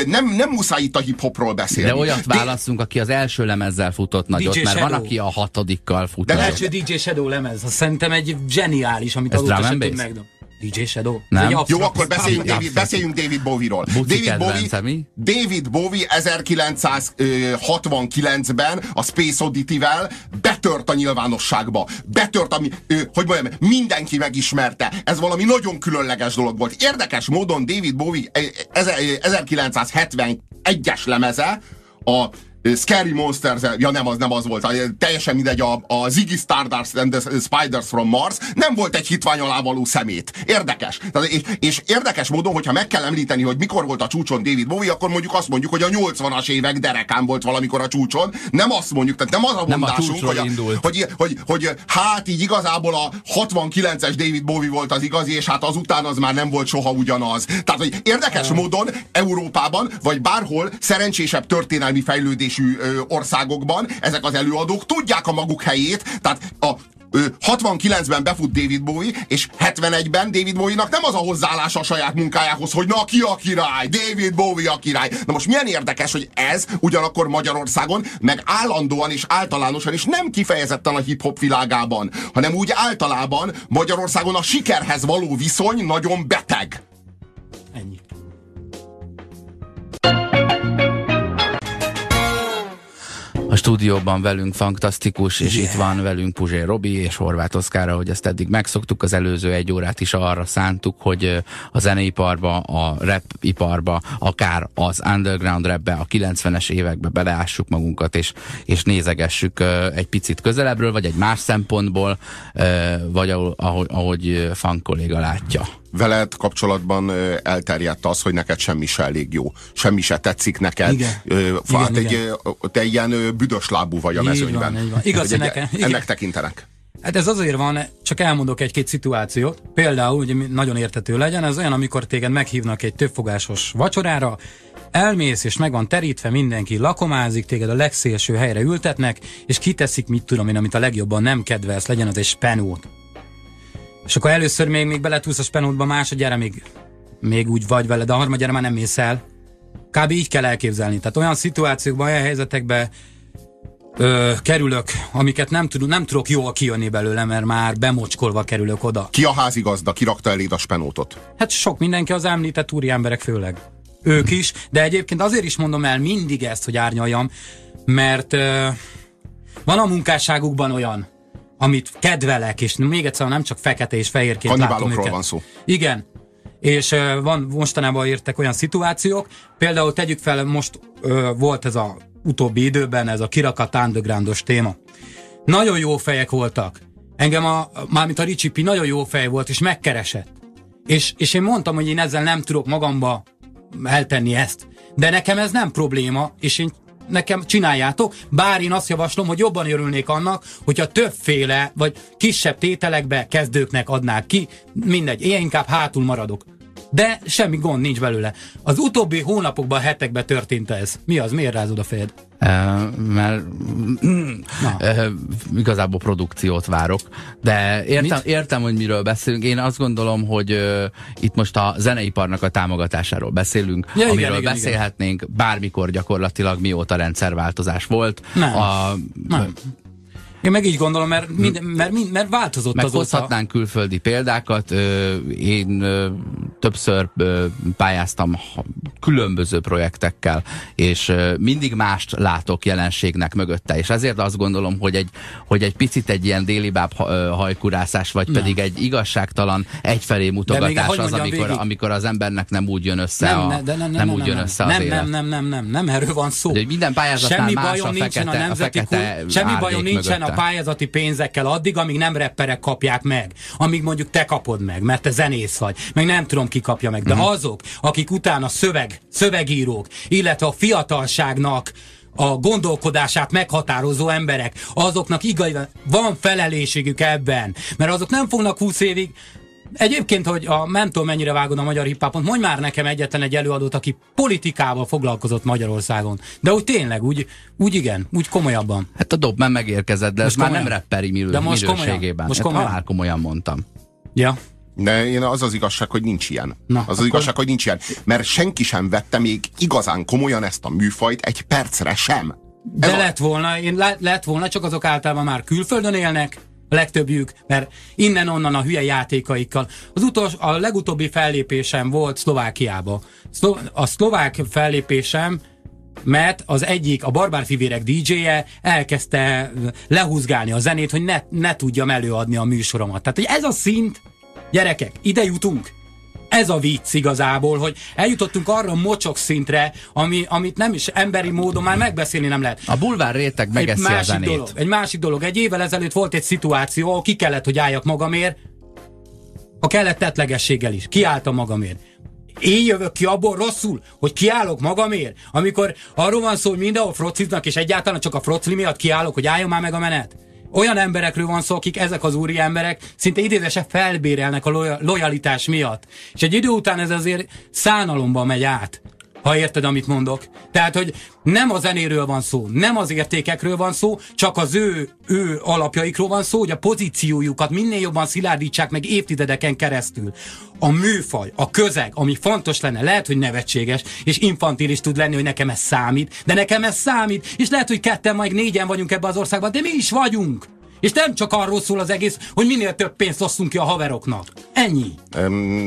nem, nem muszáj itt a hip-hopról beszélni. De olyat válaszunk, aki az első lemezzel futott nagyot, DJ mert Shadow. van, aki a hatodikkal fut. De első DJ Shadow lemez, az szerintem egy zseniális, amit azóta sem tud megdobni. DJ Shadow? Nem. Jó, akkor beszéljünk David, beszéljünk David Bowie-ról. David Bowie, mi? David Bowie 1969-ben a Space Oddity-vel betört a nyilvánosságba. Betört, ami, hogy mondjam, mindenki megismerte. Ez valami nagyon különleges dolog volt. Érdekes módon David Bowie 1971-es lemeze a Scary Monsters, ja nem az, nem az volt, teljesen mindegy, a, a Ziggy Stardust and the Spiders from Mars nem volt egy hitvány alá való szemét. Érdekes. Tehát, és, és érdekes módon, hogyha meg kell említeni, hogy mikor volt a csúcson David Bowie, akkor mondjuk azt mondjuk, hogy a 80-as évek derekán volt valamikor a csúcson. Nem azt mondjuk, tehát nem az a mondásunk, hogy, a, hogy, hogy, hogy, hát így igazából a 69-es David Bowie volt az igazi, és hát azután az már nem volt soha ugyanaz. Tehát, hogy érdekes módon Európában, vagy bárhol szerencsésebb történelmi fejlődés fejlődésű országokban ezek az előadók tudják a maguk helyét, tehát a, ő 69-ben befut David Bowie, és 71-ben David Bowie-nak nem az a hozzáállása a saját munkájához, hogy na ki a király, David Bowie a király. Na most milyen érdekes, hogy ez ugyanakkor Magyarországon, meg állandóan és általánosan, és nem kifejezetten a hip-hop világában, hanem úgy általában Magyarországon a sikerhez való viszony nagyon beteg. Stúdióban velünk fantasztikus, és itt van velünk Puzsér Robi és Horváth Oszkára, hogy ezt eddig megszoktuk, az előző egy órát is arra szántuk, hogy a zeneiparba, a rapiparba, akár az underground rapbe, a 90-es évekbe beleássuk magunkat, és, és nézegessük egy picit közelebbről, vagy egy más szempontból, vagy ahogy, ahogy, Funk kolléga látja. Veled kapcsolatban elterjedt az, hogy neked semmi se elég jó. Semmi se tetszik neked. Igen. Ö, Igen, hát egy, igen. te ilyen büdös lábú vagy a mezőnyben. így van. Igaz, egy- nekem- igen. ennek tekintenek. Hát ez azért van, csak elmondok egy-két szituációt. Például, hogy nagyon értető legyen, ez olyan, amikor téged meghívnak egy többfogásos vacsorára, elmész, és meg van terítve, mindenki lakomázik, téged a legszélső helyre ültetnek, és kiteszik, mit tudom én, amit a legjobban nem kedvelsz, legyen az egy spenót. És akkor először még, még beletúsz a spenótba, másodjára még, még úgy vagy vele, de a harmadjára már nem mész el. Kb. így kell elképzelni. Tehát olyan szituációkban, olyan helyzetekben ö, kerülök, amiket nem, tud, nem tudok jól kijönni belőle, mert már bemocskolva kerülök oda. Ki a házigazda? Ki rakta eléd a spenótot? Hát sok mindenki az említett úri emberek főleg. Ők is, de egyébként azért is mondom el mindig ezt, hogy árnyaljam, mert ö, van a munkásságukban olyan, amit kedvelek, és még egyszer nem csak fekete és fehérként látom őket. van szó. Igen. És van mostanában értek olyan szituációk, például tegyük fel, most ö, volt ez a utóbbi időben ez a kirakat undergroundos téma. Nagyon jó fejek voltak. Engem a, mármint a Ricsi Pi nagyon jó fej volt, és megkeresett. És, és én mondtam, hogy én ezzel nem tudok magamba eltenni ezt. De nekem ez nem probléma, és én nekem csináljátok, bár én azt javaslom, hogy jobban örülnék annak, hogyha többféle, vagy kisebb tételekbe kezdőknek adnák ki, mindegy, én inkább hátul maradok. De semmi gond nincs belőle. Az utóbbi hónapokban, hetekben történt ez. Mi az? Miért rázod a fejed? Uh, mert Na. uh, igazából produkciót várok, de értem, Mit? értem, hogy miről beszélünk. Én azt gondolom, hogy uh, itt most a zeneiparnak a támogatásáról beszélünk, Ja, igen, amiről igen, beszélhetnénk bármikor gyakorlatilag mióta rendszerváltozás volt. Nem. A, Nem. Én meg így gondolom, mert, mind, mert, mind, mert változott azóta. Meghozhatnánk külföldi példákat. Én többször pályáztam különböző projektekkel, és mindig mást látok jelenségnek mögötte, és ezért azt gondolom, hogy egy, hogy egy picit egy ilyen délibáb hajkurászás, vagy pedig egy igazságtalan egyfelé mutogatás az, amikor, végig? amikor az embernek nem úgy jön össze, nem, a, ne, de nem, nem, nem, nem, úgy nem, jön nem, össze az nem, élet. nem, nem, nem, nem, nem erről van szó. Hogy minden pályázatnál Semmi más a a fekete- a nemzeti fekete kul- semmi bajom nincsen a mögötte. Pályázati pénzekkel addig, amíg nem rapperek kapják meg. Amíg mondjuk te kapod meg, mert te zenész vagy. Meg nem tudom ki kapja meg. De Mhm. azok, akik utána szöveg, szövegírók, illetve a fiatalságnak a gondolkodását meghatározó emberek, azoknak igaz, van felelősségük ebben, mert azok nem fognak 20 évig Egyébként, hogy a, nem tudom mennyire vágod a magyar hiphopot, mondj már nekem egyetlen egy előadót, aki politikával foglalkozott Magyarországon. De úgy tényleg, úgy, úgy igen, úgy komolyabban. Hát a Dobman megérkezett, de ez Most már komolyan? nem rapperi minő, De most komolyan? minőségében. Most Hát komolyan? halál komolyan mondtam. Ja. De én az az igazság, hogy nincs ilyen. Na, az az akkor- igazság, hogy nincs ilyen. Mert senki sem vette még igazán komolyan ezt a műfajt egy percre sem. De Ez a- lett volna, én le, lett volna, csak azok általában már külföldön élnek, a legtöbbjük, mert innen-onnan a hülye játékaikkal. Az utolsó, a legutóbbi fellépésem volt Szlovákiába. Szlo- a szlovák fellépésem mert az egyik, a Barbár Fivérek DJ-je elkezdte lehúzgálni a zenét, hogy ne, ne tudjam előadni a műsoromat. Tehát, hogy ez a szint, gyerekek, ide jutunk. Ez a vicc igazából, hogy eljutottunk arra a mocsok szintre, ami, amit nem is emberi módon már megbeszélni nem lehet. A bulvár réteg Egy megeszi a másik, zenét. dolog, egy másik dolog. Egy évvel ezelőtt volt egy szituáció, ahol ki kellett, hogy álljak magamért, a kellett tetlegességgel is. Kiálltam magamért. Én jövök ki abból rosszul, hogy kiállok magamért, amikor arról van szó, hogy mindenhol frociznak, és egyáltalán csak a frocli miatt kiállok, hogy álljon már meg a menet. Olyan emberekről van szó, akik ezek az úri emberek szinte idézese felbérelnek a loja- lojalitás miatt. És egy idő után ez azért szánalomba megy át. Ha érted, amit mondok. Tehát, hogy nem a zenéről van szó, nem az értékekről van szó, csak az ő, ő alapjaikról van szó, hogy a pozíciójukat minél jobban szilárdítsák meg évtizedeken keresztül. A műfaj, a közeg, ami fontos lenne, lehet, hogy nevetséges, és infantilis tud lenni, hogy nekem ez számít, de nekem ez számít, és lehet, hogy ketten, majd négyen vagyunk ebbe az országban, de mi is vagyunk. És nem csak arról szól az egész, hogy minél több pénzt osszunk ki a haveroknak. Ennyi.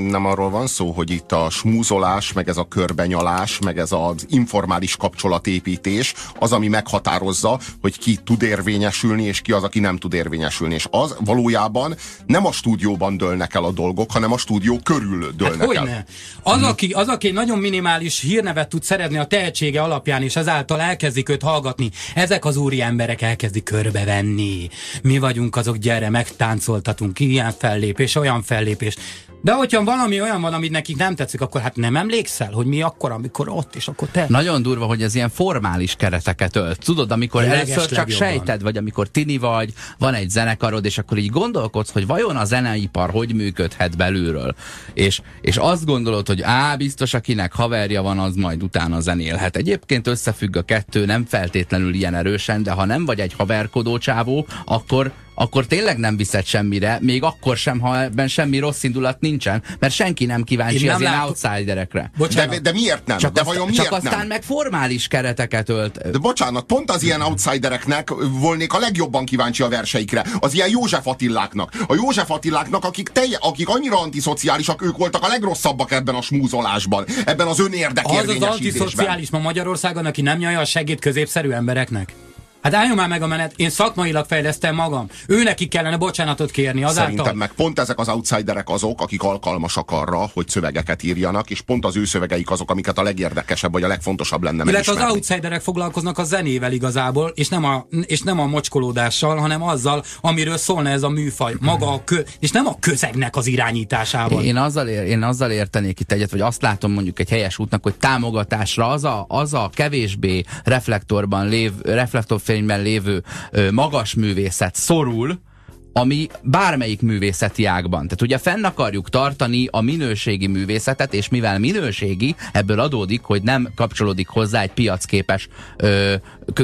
Nem arról van szó, hogy itt a smúzolás, meg ez a körbenyalás, meg ez az informális kapcsolatépítés az, ami meghatározza, hogy ki tud érvényesülni, és ki az, aki nem tud érvényesülni. És az valójában nem a stúdióban dőlnek el a dolgok, hanem a stúdió körül dőlnek hát, el. Az, hmm. aki, az, aki nagyon minimális hírnevet tud szeretni a tehetsége alapján, és ezáltal elkezdik őt hallgatni, ezek az úri emberek elkezdik körbevenni mi vagyunk azok, gyere, megtáncoltatunk, ilyen fellépés, olyan fellépés. De hogyha valami olyan van, amit nekik nem tetszik, akkor hát nem emlékszel, hogy mi akkor, amikor ott, és akkor te. Nagyon durva, hogy ez ilyen formális kereteket ölt. Tudod, amikor először csak legjobban. sejted, vagy amikor tini vagy, van egy zenekarod, és akkor így gondolkodsz, hogy vajon a zeneipar hogy működhet belülről. És, és azt gondolod, hogy á, biztos akinek haverja van, az majd utána zenélhet. Egyébként összefügg a kettő, nem feltétlenül ilyen erősen, de ha nem vagy egy haverkodó csávó, akkor akkor tényleg nem viszed semmire, még akkor sem, ha ebben semmi rossz indulat nincsen, mert senki nem kíváncsi nem az ilyen outsiderekre. De, de miért nem? Csak, de vajon miért csak aztán nem? meg formális kereteket ölt. De bocsánat, pont az ilyen outsidereknek volnék a legjobban kíváncsi a verseikre. Az ilyen József Attiláknak. A József Attiláknak, akik, telje, akik annyira antiszociálisak, ők voltak a legrosszabbak ebben a smúzolásban, ebben az önérdekérvényesítésben. Az az antiszociális ma Magyarországon, aki nem nyalja a segít középszerű embereknek? Hát álljon már meg a menet, én szakmailag fejlesztem magam. Ő neki kellene bocsánatot kérni azáltal. Szerintem meg pont ezek az outsiderek azok, akik alkalmasak arra, hogy szövegeket írjanak, és pont az ő szövegeik azok, amiket a legérdekesebb vagy a legfontosabb lenne Illetve az outsiderek foglalkoznak a zenével igazából, és nem, a, és nem a mocskolódással, hanem azzal, amiről szólna ez a műfaj. Maga a kö, és nem a közegnek az irányításával. Én azzal, ér, én azzal értenék itt egyet, vagy azt látom mondjuk egy helyes útnak, hogy támogatásra az a, az a kevésbé reflektorban lév, reflektor rendezvényben lévő magas művészet szorul, ami bármelyik művészeti ágban. Tehát ugye fenn akarjuk tartani a minőségi művészetet, és mivel minőségi, ebből adódik, hogy nem kapcsolódik hozzá egy piacképes ö,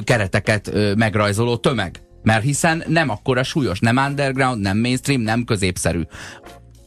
kereteket ö, megrajzoló tömeg. Mert hiszen nem akkora súlyos, nem underground, nem mainstream, nem középszerű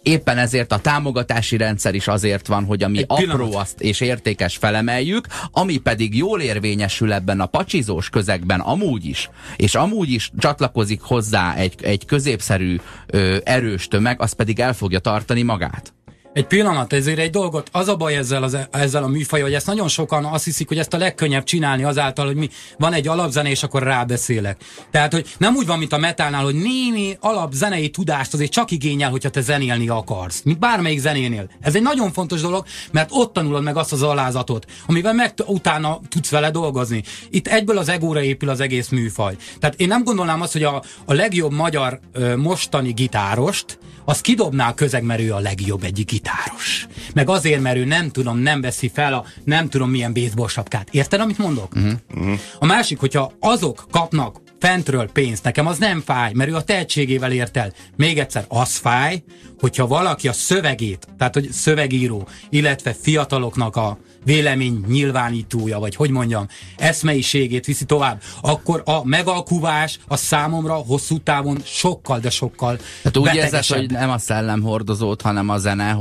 éppen ezért a támogatási rendszer is azért van, hogy ami Egy apró azt és értékes felemeljük, ami pedig jól érvényesül ebben a pacsizós közegben amúgy is, és amúgy is csatlakozik hozzá egy, egy középszerű ö, erős tömeg, az pedig el fogja tartani magát. Egy pillanat, ezért egy dolgot, az a baj ezzel, az, ezzel a műfaj, hogy ezt nagyon sokan azt hiszik, hogy ezt a legkönnyebb csinálni azáltal, hogy mi van egy alapzene, és akkor rábeszélek. Tehát, hogy nem úgy van, mint a metálnál, hogy némi alapzenei tudást azért csak igényel, hogyha te zenélni akarsz. Mint bármelyik zenénél. Ez egy nagyon fontos dolog, mert ott tanulod meg azt az alázatot, amivel meg utána tudsz vele dolgozni. Itt egyből az egóra épül az egész műfaj. Tehát én nem gondolnám azt, hogy a, a legjobb magyar ö, mostani gitárost, az kidobná a közeg, mert ő a legjobb egyik gitáros. Meg azért, mert ő nem tudom, nem veszi fel a nem tudom milyen baseball sapkát. Érted, amit mondok? Uh-huh. Uh-huh. A másik, hogyha azok kapnak fentről pénzt, nekem az nem fáj, mert ő a tehetségével ért el. Még egyszer, az fáj, hogyha valaki a szövegét, tehát hogy szövegíró, illetve fiataloknak a vélemény nyilvánítója, vagy hogy mondjam, eszmeiségét viszi tovább, akkor a megalkuvás a számomra hosszú távon sokkal, de sokkal Tehát úgy érzed, hogy nem a szellemhordozót, hanem a zene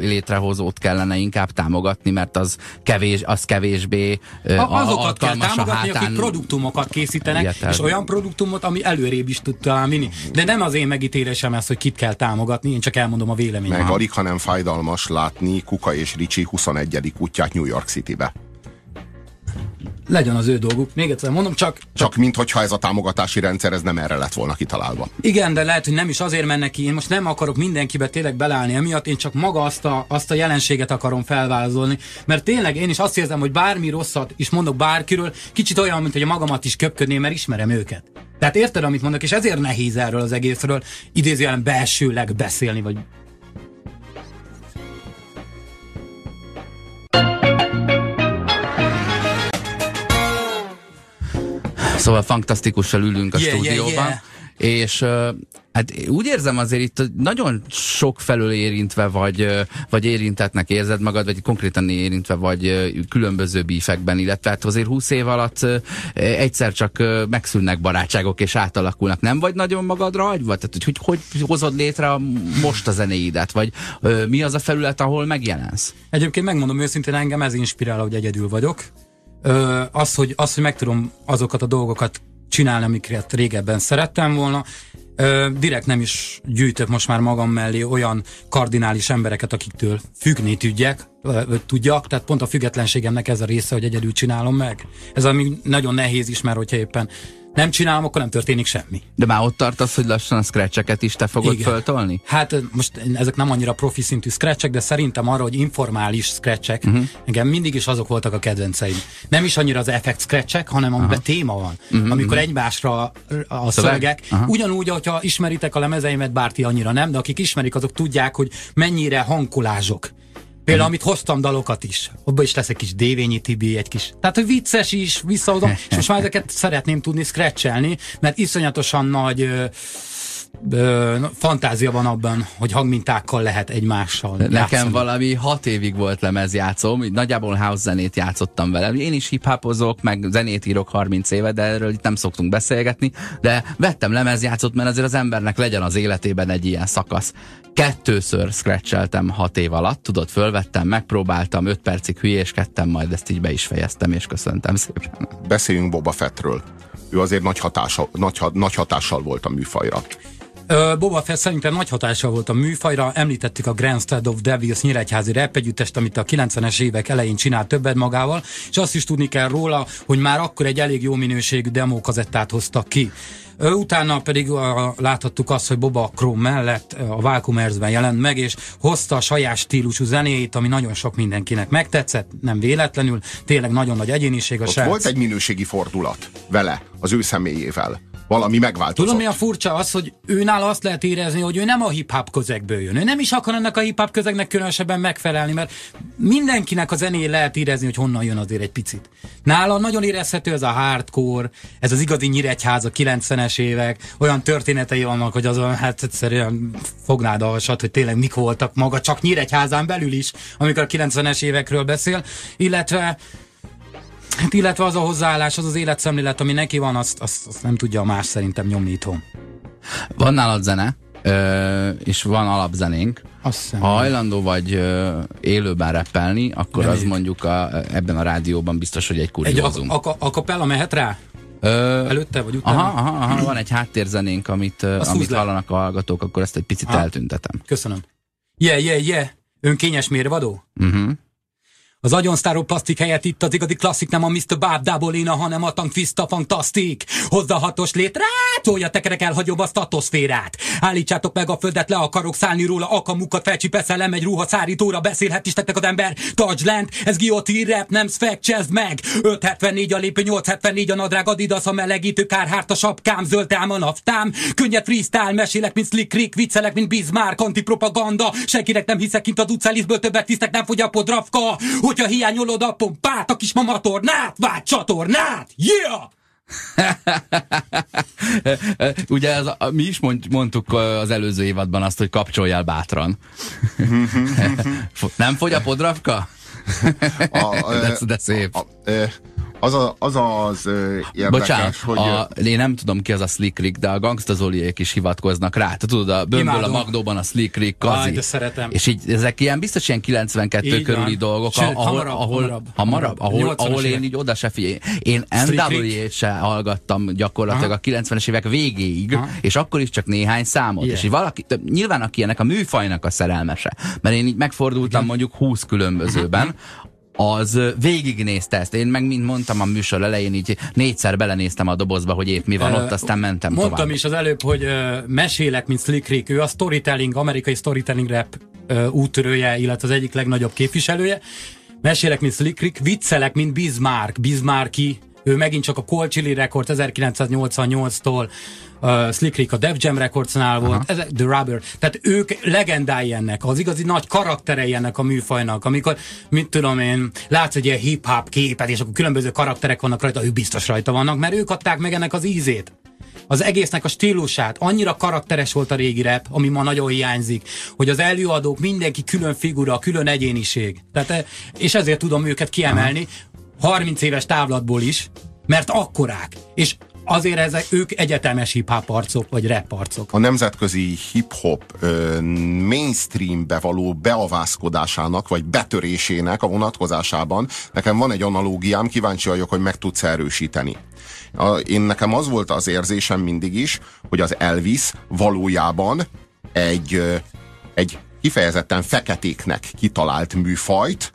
létrehozót kellene inkább támogatni, mert az, kevés, az kevésbé a, Azokat kell támogatni, akik produktumokat készítenek, Ilyetel. és olyan produktumot, ami előrébb is tud talán vinni. De nem az én megítélésem ez, hogy kit kell támogatni, én csak elmondom a véleményem. Meg alig, hanem fájdalmas látni Kuka és Ricsi 21. útját át New York City-be. Legyen az ő dolguk. Még egyszer mondom, csak... Csak, csak minthogyha ez a támogatási rendszer, ez nem erre lett volna kitalálva. Igen, de lehet, hogy nem is azért mennek ki. Én most nem akarok mindenkibe tényleg belállni emiatt, én csak maga azt a, azt a jelenséget akarom felvázolni. Mert tényleg én is azt érzem, hogy bármi rosszat is mondok bárkiről, kicsit olyan, mint hogy a magamat is köpködném, mert ismerem őket. Tehát érted, amit mondok, és ezért nehéz erről az egészről idézőjelen belsőleg beszélni, vagy Szóval fantasztikussal ülünk a yeah, stúdióban. Yeah, yeah és Hát úgy érzem azért itt nagyon sok felől érintve vagy, vagy érintetnek érzed magad, vagy konkrétan érintve vagy különböző bífekben, illetve hát azért 20 év alatt egyszer csak megszűnnek barátságok és átalakulnak. Nem vagy nagyon magadra agyva? Tehát, hogy, hogy hogy hozod létre a, most a zenéidet? Vagy mi az a felület, ahol megjelensz? Egyébként megmondom őszintén, engem ez inspirál, hogy egyedül vagyok. Az, hogy, az, hogy meg tudom azokat a dolgokat csinálni, amiket régebben szerettem volna, Ö, direkt nem is gyűjtök most már magam mellé olyan kardinális embereket, akiktől függni tudjak, tudjak, tehát pont a függetlenségemnek ez a része, hogy egyedül csinálom meg. Ez ami nagyon nehéz is, mert hogyha éppen nem csinálom, akkor nem történik semmi. De már ott tartasz, hogy lassan a scratcheket is te fogod Igen. föltolni? Hát most ezek nem annyira profi szintű scratchek, de szerintem arra, hogy informális scratchek, uh-huh. engem mindig is azok voltak a kedvenceim. Nem is annyira az effekt scratchek, hanem amiben uh-huh. téma van. Uh-huh. Amikor egymásra a szövegek. Uh-huh. Ugyanúgy, hogyha ismeritek a lemezeimet, bárti annyira nem, de akik ismerik, azok tudják, hogy mennyire hankolázsok Például, amit hoztam dalokat is. Abban is lesz egy kis Dévényi Tibi, egy kis... Tehát, hogy vicces is, visszahozom, és most már ezeket szeretném tudni scratchelni, mert iszonyatosan nagy ö, fantázia van abban, hogy hangmintákkal lehet egymással Nekem játszani. valami hat évig volt lemezjátszóm, nagyjából house zenét játszottam vele. Én is hip meg zenét írok 30 éve, de erről itt nem szoktunk beszélgetni, de vettem lemezjátszót, mert azért az embernek legyen az életében egy ilyen szakasz. Kettőször scratcheltem hat év alatt, tudod, fölvettem, megpróbáltam, öt percig hülyéskedtem, majd ezt így be is fejeztem, és köszöntem szépen. Beszéljünk Boba Fettről. Ő azért nagy, hatása, nagy, nagy hatással volt a műfajra. Boba Fett szerintem nagy hatással volt a műfajra. Említettük a Grandstand of Devils nyíregyházi rap együttest, amit a 90-es évek elején csinált többet magával, és azt is tudni kell róla, hogy már akkor egy elég jó minőségű demókazettát hoztak ki. Utána pedig a, láthattuk azt, hogy Boba Chrome mellett a Vacuumers-ben jelent meg, és hozta a saját stílusú zenéjét, ami nagyon sok mindenkinek megtetszett, nem véletlenül, tényleg nagyon nagy egyéniség a Ott volt egy minőségi fordulat vele, az ő személyével valami megváltozott. Tudom, mi a furcsa az, hogy őnál azt lehet érezni, hogy ő nem a hip-hop közegből jön. Ő nem is akar ennek a hip-hop közegnek különösebben megfelelni, mert mindenkinek a zené lehet érezni, hogy honnan jön azért egy picit. Nála nagyon érezhető ez a hardcore, ez az igazi nyíregyház a 90-es évek, olyan történetei vannak, hogy azon hát egyszerűen fognád a hasad, hogy tényleg mik voltak maga, csak nyíregyházán belül is, amikor a 90-es évekről beszél, illetve Hát illetve az a hozzáállás, az az életszemlélet, ami neki van, azt, azt, azt nem tudja más szerintem nyomni itthon. Van nálad zene, ö, és van alapzenénk. Ha hajlandó vagy ö, élőben reppelni, akkor nem az mondjuk a, ebben a rádióban biztos, hogy egy kuriózum. Egy a, a, a kapella mehet rá? Ö, Előtte vagy utána? Aha, aha, aha, van egy háttérzenénk, amit, amit hallanak a hallgatók, akkor ezt egy picit ha. eltüntetem. Köszönöm. Yeah, yeah, yeah. Önkényes mérvadó? Uh-huh. Az agyonsztáró plastik helyett itt az igazi klasszik, nem a Mr. Bob Dabolina, hanem a tankfiszta fantasztik. Hozza hatos létre, tolja tekerek elhagyom a statoszférát. Állítsátok meg a földet, le akarok szállni róla, akamukat felcsipeszel, lemegy ruha szárítóra, beszélhet is tektek az ember. Touch lent, ez guillotine rap, nem szfek, csezd meg. 574 a lépő, 874 a nadrág, adidas a melegítő, kárhárt a sapkám, zöld a naftám. Könnyed freestyle, mesélek, mint Slick Rick, viccelek, mint Bismarck, antipropaganda. Senkinek nem hiszek, kint az utcálizből többet tisztek, nem fogy a podrafka. Hogyha hiányolod a pompát, a kis mama tornát, vágy csatornát, yeah! Ugye ez a, mi is mond, mondtuk az előző évadban azt, hogy kapcsoljál bátran. Nem fogy a podravka? A, de, de szép. A, a, az, a, az az ö, érdekes, Bocsánat, hogy... A, én nem tudom ki az a Slick Rick, de a Gangsta Zoliék is hivatkoznak rá. Te tudod, a Bömből a Magdóban a Slick Rick, Kazi. Aj, de szeretem. És így, ezek ilyen biztos ilyen 92 így körüli van. dolgok, Sőt, ahol, hamarabb, ahol, hamarabb, hamarabb, ahol, ahol én így oda se figyelj. Én NWA-t se hallgattam gyakorlatilag Aha. a 90-es évek végéig, Aha. és akkor is csak néhány számot. Yeah. És így valaki, nyilván aki ennek a műfajnak a szerelmese, mert én így megfordultam Igen. mondjuk 20 különbözőben, az végignézte ezt. Én meg, mint mondtam a műsor elején, így négyszer belenéztem a dobozba, hogy épp mi van ott, aztán mentem Mondtam tovább. is az előbb, hogy mesélek, mint Slick Rick. Ő a storytelling, amerikai storytelling rap uh, útörője, illetve az egyik legnagyobb képviselője. Mesélek, mint Slick Rick, viccelek, mint Bismarck, Bismarcki, ő megint csak a Cold Chili Record 1988-tól uh, Slick Rick a Def Jam Recordsnál volt, ezek, The Rubber, tehát ők legendái ennek, az igazi nagy karakterei ennek a műfajnak, amikor, mit tudom én, látsz egy ilyen hip-hop képet, és akkor különböző karakterek vannak rajta, ők biztos rajta vannak, mert ők adták meg ennek az ízét. az egésznek a stílusát. Annyira karakteres volt a régi rap, ami ma nagyon hiányzik, hogy az előadók mindenki külön figura, külön egyéniség. Tehát, eh, és ezért tudom őket kiemelni, 30 éves távlatból is, mert akkorák. És azért ezek, ők egyetemes hip-hop arcok, vagy rap arcok. A nemzetközi hip-hop mainstreambe való beavászkodásának, vagy betörésének a vonatkozásában nekem van egy analógiám, kíváncsi vagyok, hogy meg tudsz erősíteni. A, én nekem az volt az érzésem mindig is, hogy az Elvis valójában egy, egy kifejezetten feketéknek kitalált műfajt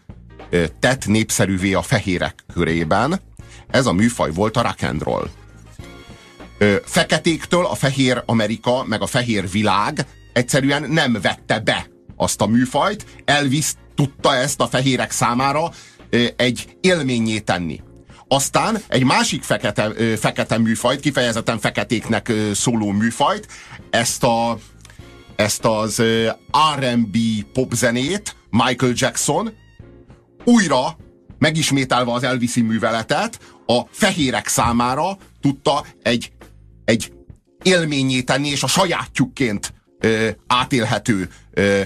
tett népszerűvé a fehérek körében. Ez a műfaj volt a rock and roll feketéktől a fehér Amerika, meg a fehér világ egyszerűen nem vette be azt a műfajt. Elvis tudta ezt a fehérek számára egy élményé tenni. Aztán egy másik fekete, fekete műfajt, kifejezetten feketéknek szóló műfajt, ezt a ezt az R&B popzenét Michael Jackson újra megismételve az Elvisi műveletet, a fehérek számára tudta egy egy élményé tenni, és a sajátjukként ö, átélhető ö,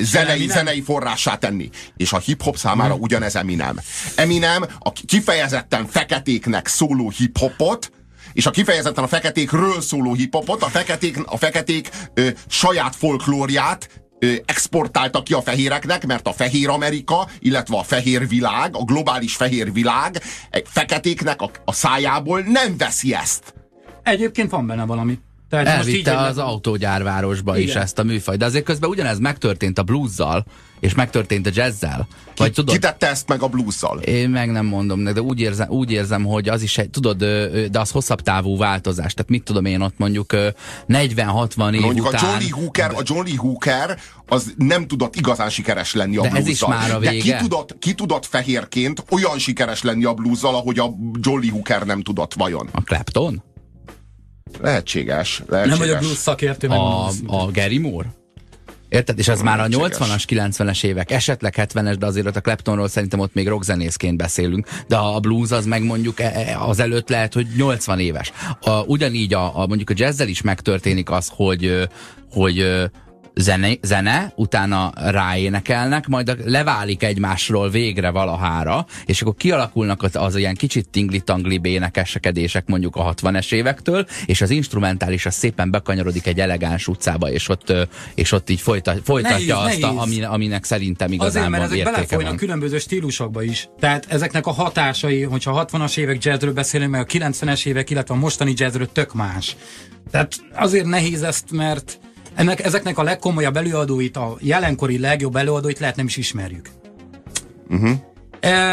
zenei, zenei forrássá tenni. És a hip-hop számára hmm. ugyanez Eminem. Eminem a kifejezetten feketéknek szóló hip-hopot, és a kifejezetten a feketékről szóló hip-hopot, a feketék, a feketék ö, saját folklóriát ö, exportálta ki a fehéreknek, mert a fehér Amerika, illetve a fehér világ, a globális fehér világ feketéknek a, a szájából nem veszi ezt Egyébként van benne valami. Tehát Elvitte most az meg... autógyárvárosba Igen. is ezt a műfaj. De azért közben ugyanez megtörtént a bluesszal, és megtörtént a jazzzel. Ki, Vagy tudod? Ki tette ezt meg a bluesszal? Én meg nem mondom, de úgy érzem, úgy érzem, hogy az is egy, tudod, de az hosszabb távú változás. Tehát mit tudom én ott mondjuk 40-60 év mondjuk után... A Johnny Hooker, a Johnny Hooker az nem tudott igazán sikeres lenni a de ez is már a vége. De ki tudott, ki tudott fehérként olyan sikeres lenni a bluesszal, ahogy a Johnny Hooker nem tudott vajon? A Clapton? Lehetséges, lehetséges. Nem vagyok blues szakértő. A, a Gary Moore? Érted? És ez már a 80-as, 90-es évek, esetleg 70-es, de azért ott a Claptonról szerintem ott még rockzenészként beszélünk, de a blues az meg mondjuk e, e, az előtt lehet, hogy 80 éves. A, ugyanígy a, a, mondjuk a jazzzel is megtörténik az, hogy, hogy zene, zene, utána ráénekelnek, majd leválik egymásról végre valahára, és akkor kialakulnak az, az ilyen kicsit tingli-tangli bénekesekedések mondjuk a 60-es évektől, és az instrumentális az szépen bekanyarodik egy elegáns utcába, és ott, és ott így folytat, folytatja nehéz, azt, nehéz. A, aminek szerintem igazán Azért, mert ezek belefolynak különböző stílusokba is. Tehát ezeknek a hatásai, hogyha 60-as évek jazzről beszélünk, meg a 90-es évek, illetve a mostani jazzről tök más. Tehát azért nehéz ezt, mert ennek, ezeknek a legkomolyabb előadóit, a jelenkori legjobb előadóit lehet nem is ismerjük. Uh-huh.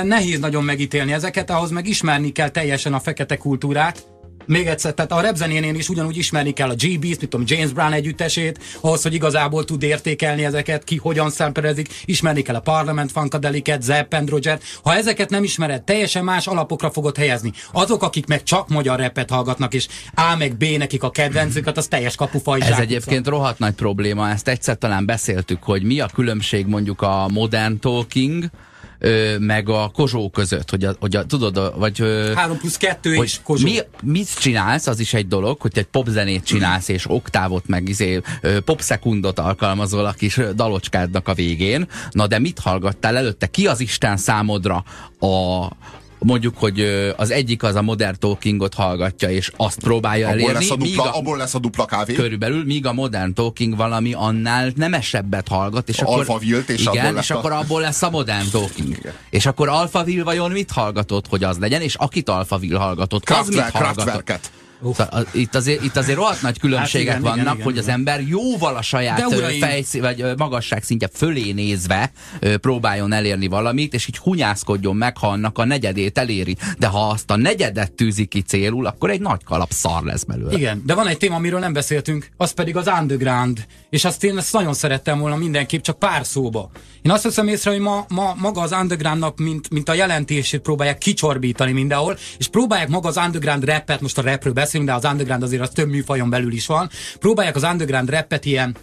Nehéz nagyon megítélni ezeket, ahhoz meg ismerni kell teljesen a fekete kultúrát, még egyszer, tehát a repzenénél is ugyanúgy ismerni kell a GBs, mit tudom, James Brown együttesét, ahhoz, hogy igazából tud értékelni ezeket, ki hogyan szemperezik, ismerni kell a Parliament Funkadeliket, Zepp and Roger. Ha ezeket nem ismered, teljesen más alapokra fogod helyezni. Azok, akik meg csak magyar repet hallgatnak, és A meg B nekik a kedvencüket, az teljes kapufaj. Ez egyébként rohadt nagy probléma, ezt egyszer talán beszéltük, hogy mi a különbség mondjuk a modern talking, ö, meg a kozsó között, hogy, a, hogy a, tudod, vagy... Ö, 3 plusz 2 és kozsó. Mi, mit csinálsz, az is egy dolog, hogy egy popzenét csinálsz, és oktávot, meg izé, popszekundot alkalmazol a kis dalocskádnak a végén, na de mit hallgattál előtte? Ki az Isten számodra a, mondjuk, hogy az egyik az a Modern Talkingot hallgatja, és azt próbálja abból elérni. Lesz a dupla, a, abból lesz a dupla kávé. Körülbelül, míg a Modern Talking valami annál nemesebbet hallgat, és a akkor... Alphaville-t, és igen, abból és akkor a... abból lesz a Modern Talking. Igen. És akkor Alphaville vajon mit hallgatott, hogy az legyen, és akit Alphaville hallgatott, Kraftwerk, az mit hallgatott? Kraftwerket. Szóval, itt, azért, itt azért rohadt nagy különbségek hát igen, vannak, igen, igen, hogy az ember jóval a saját fejsz, vagy magasság szintje fölé nézve próbáljon elérni valamit, és így hunyászkodjon meg, ha annak a negyedét eléri. De ha azt a negyedet tűzi ki célul, akkor egy nagy kalap szar lesz belőle. Igen, de van egy téma, amiről nem beszéltünk, az pedig az underground. És azt én ezt nagyon szerettem volna mindenképp, csak pár szóba. Én azt veszem észre, hogy ma, ma maga az undergroundnak, mint, mint a jelentését próbálják kicsorbítani mindenhol, és próbálják maga az underground rappet, most a rapről beszélünk, de az underground azért az több műfajon belül is van, próbálják az underground rappet ilyen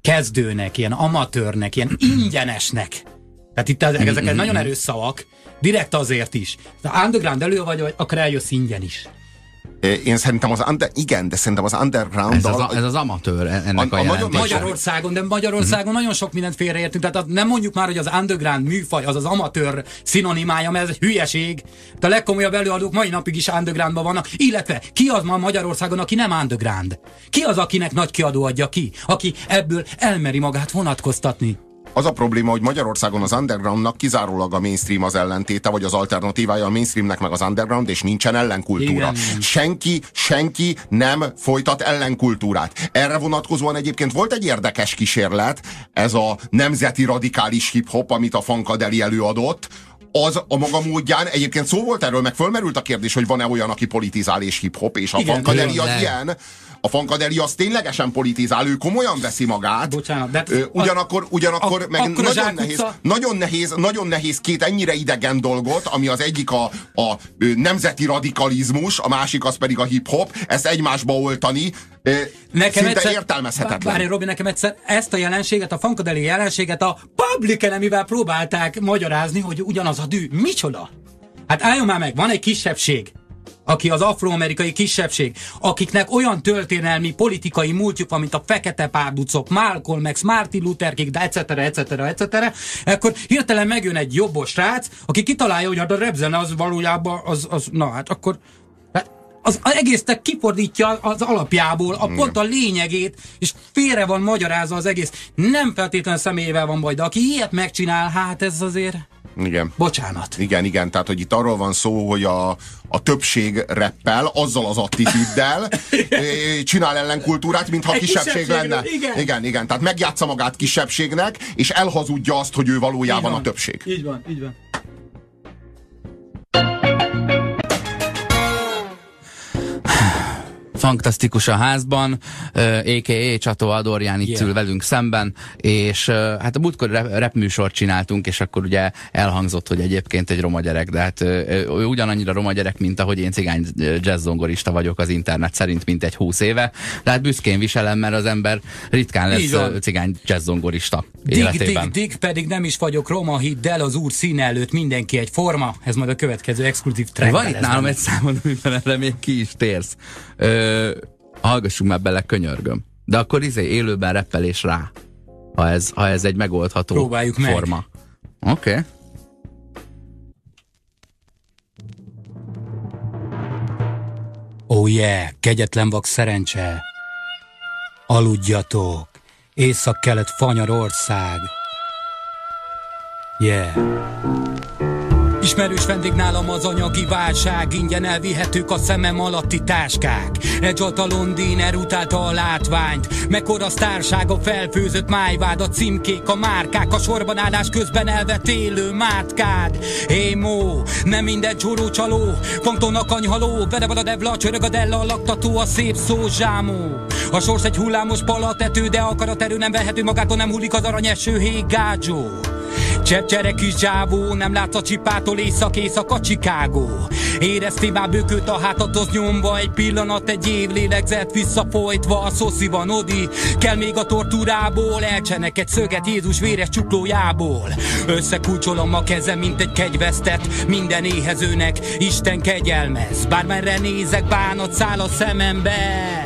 kezdőnek, ilyen amatőrnek, ilyen ingyenesnek. Tehát itt ezek, ezek nagyon erős szavak, direkt azért is. Ha underground elő vagy, akkor eljössz ingyen is. Én szerintem az under, igen, de szerintem az underground ez az, a, ez az amatőr ennek a, a, a nagyon Magyarországon, de Magyarországon uh-huh. nagyon sok mindent félreértünk, tehát nem mondjuk már, hogy az underground műfaj, az az amatőr szinonimája, mert ez egy hülyeség. De a legkomolyabb előadók mai napig is undergroundban vannak, illetve ki az ma Magyarországon, aki nem underground? Ki az, akinek nagy kiadó adja ki? Aki ebből elmeri magát vonatkoztatni? Az a probléma, hogy Magyarországon az undergroundnak kizárólag a mainstream az ellentéte, vagy az alternatívája a mainstreamnek meg az underground, és nincsen ellenkultúra. Igen. Senki, senki nem folytat ellenkultúrát. Erre vonatkozóan egyébként volt egy érdekes kísérlet, ez a nemzeti radikális hip-hop, amit a Funkadeli előadott, az a maga módján, egyébként szó volt erről, meg fölmerült a kérdés, hogy van-e olyan, aki politizál és hip-hop, és a Funkadeli az ilyen, a Fankadeli az ténylegesen politizál, ő komolyan veszi magát. Bocsánat, de ö, ugyanakkor, ugyanakkor a, meg nagyon nehéz, nagyon nehéz, nagyon nehéz két ennyire idegen dolgot, ami az egyik a, a nemzeti radikalizmus, a másik az pedig a hip-hop, ezt egymásba oltani, Nekem Szinte egyszer, értelmezhetetlen. Várj, Robi, nekem egyszer ezt a jelenséget, a funkadeli jelenséget a public enemivel próbálták magyarázni, hogy ugyanaz a dű. Micsoda? Hát álljon már meg, van egy kisebbség, aki az afroamerikai kisebbség, akiknek olyan történelmi, politikai múltjuk van, mint a fekete párducok, Malcolm X, Martin Luther King, de etc. etc. etc. akkor hirtelen megjön egy jobbos srác, aki kitalálja, hogy hát a repzene az valójában az, az na hát akkor hát az, az egésznek kifordítja az alapjából a pont a lényegét, és félre van magyarázva az egész. Nem feltétlenül személyével van baj, de aki ilyet megcsinál, hát ez azért... Igen. Bocsánat. Igen, igen, tehát hogy itt arról van szó, hogy a, a többség reppel, azzal az attitűddel csinál ellenkultúrát, mintha Egy kisebbség, lenne. Igen. igen, igen, tehát megjátsza magát kisebbségnek, és elhazudja azt, hogy ő valójában a többség. Így van, így van. Fantasztikus a házban, a.k.a. Csató Adorján itt yeah. ül velünk szemben, és hát a múltkor rep műsort csináltunk, és akkor ugye elhangzott, hogy egyébként egy roma gyerek, de hát ő ugyanannyira roma gyerek, mint ahogy én cigány jazzzongorista vagyok az internet szerint, mint egy húsz éve, de hát büszkén viselem, mert az ember ritkán lesz cigány jazzzongorista életében. Dig, dig, pedig nem is vagyok roma, hidd el az úr színe előtt mindenki egy forma, ez majd a következő exkluzív track. Van itt nálam egy számon, amiben erre még ki is térsz. Ö, hallgassunk már bele, könyörgöm. De akkor izé élőben reppelés rá, ha ez, ha ez egy megoldható Próbáljuk forma. Oké. Okay. Oh yeah, kegyetlen vak szerencse. Aludjatok. Észak-kelet Fanyarország. Yeah. Ismerős vendég nálam az anyagi válság, ingyen elvihetők a szemem alatti táskák. Egy Londiner utálta a látványt, mekkora sztárság a felfőzött májvád, a címkék, a márkák, a sorban állás közben elvett élő mátkád. Émó, nem minden csoró csaló, fonton a kanyhaló, vele van a devla, a csörög a della, a laktató, a szép szó zsámó. A sors egy hullámos palatető, de akarat erő nem vehető magától, nem hullik az aranyeső, hé gágyó. Csepp kis zsávó, nem látsz a csipától észak-észak Chicago. Érezti már bőköt a hátat nyomva, egy pillanat, egy év lélegzett visszafolytva, a szoszi van odi, kell még a tortúrából, elcsenek egy szöget Jézus véres csuklójából. Összekulcsolom a kezem, mint egy kegyvesztett, minden éhezőnek Isten kegyelmez, bármerre nézek, bánat száll a szemembe.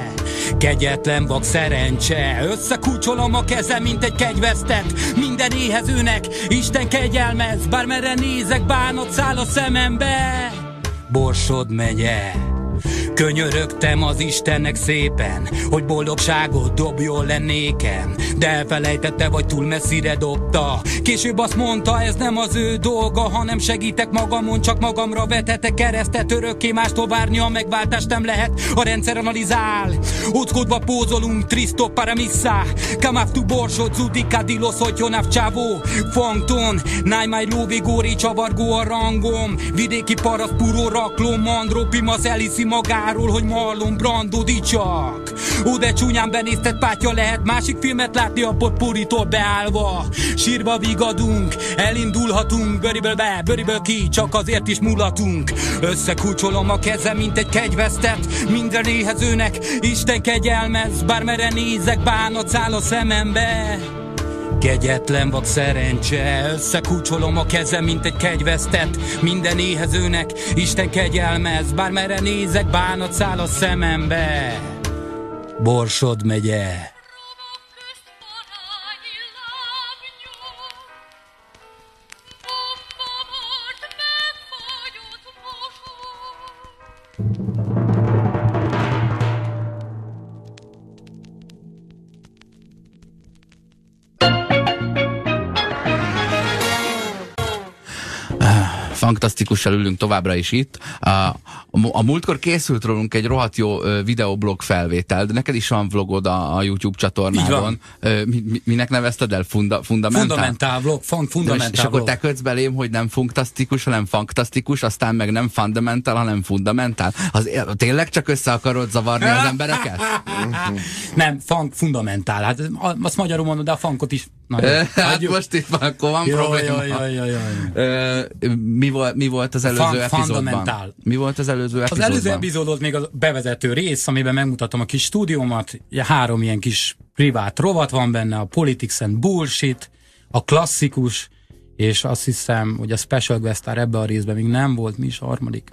Kegyetlen vak szerencse. Összekulcsolom a kezem, mint egy kegyvesztett Minden éhezőnek Isten kegyelmez. Bármerre nézek, bánat száll a szemembe. Borsod megye Könyörögtem az Istennek szépen, hogy boldogságot dobjon le. De elfelejtette, vagy túl messzire dobta. Később azt mondta, ez nem az ő dolga, hanem segítek magamon, csak magamra vetetek keresztet. Örökké mástól várni a megváltást nem lehet, a rendszer analizál. Uckodva pózolunk, tristo paramissa. Kamaftu borsod, zudika dilos, hogy jonav csávó. Fangton, nájmáj lóvigóri, csavargó a rangom. Vidéki paraszt, puró rakló, mandró, pimasz, eliszi magáról, hogy Marlon Brando dicsak. Ó, de csúnyán benéztet pátya lehet másik filmet látni a potpuritól beállva. Sírva vigadunk, elindulhatunk, bőriből be, bőriből ki, csak azért is mulatunk. Összekulcsolom a kezem, mint egy kegyvesztett, minden éhezőnek Isten kegyelmez, bármere nézek, bánat száll a szemembe. Kegyetlen vagy szerencse, összekúcsolom a kezem, mint egy kegyvesztett Minden éhezőnek Isten kegyelmez, bármerre nézek, bánat száll a szemembe. Borsod megye fantasztikussal ülünk továbbra is itt. A, a múltkor készült rólunk egy rohadt jó videoblog felvétel, de neked is van vlogod a, a YouTube csatornádon. Mi, mi, minek nevezted el? Funda, fundamentál? Fundamentál vlog, fun, fundamentál és, és akkor te kötsz belém, hogy nem fantasztikus, hanem fantasztikus, aztán meg nem fundamental, hanem fundamentál. Az, tényleg csak össze akarod zavarni az embereket? nem, funk, fundamentál. Hát azt magyarul mondod, de a funkot is nagyon. Hát most itt van, akkor van jaj, probléma. Jaj, jaj, jaj. Mi, volt, mi volt az előző Fun, epizódban? Mi volt az előző epizódban? Az előző epizódot még a bevezető rész, amiben megmutatom a kis stúdiómat. Három ilyen kis privát rovat van benne, a Politics and Bullshit, a klasszikus, és azt hiszem, hogy a Special Guest ebbe a részben még nem volt, mi is a harmadik.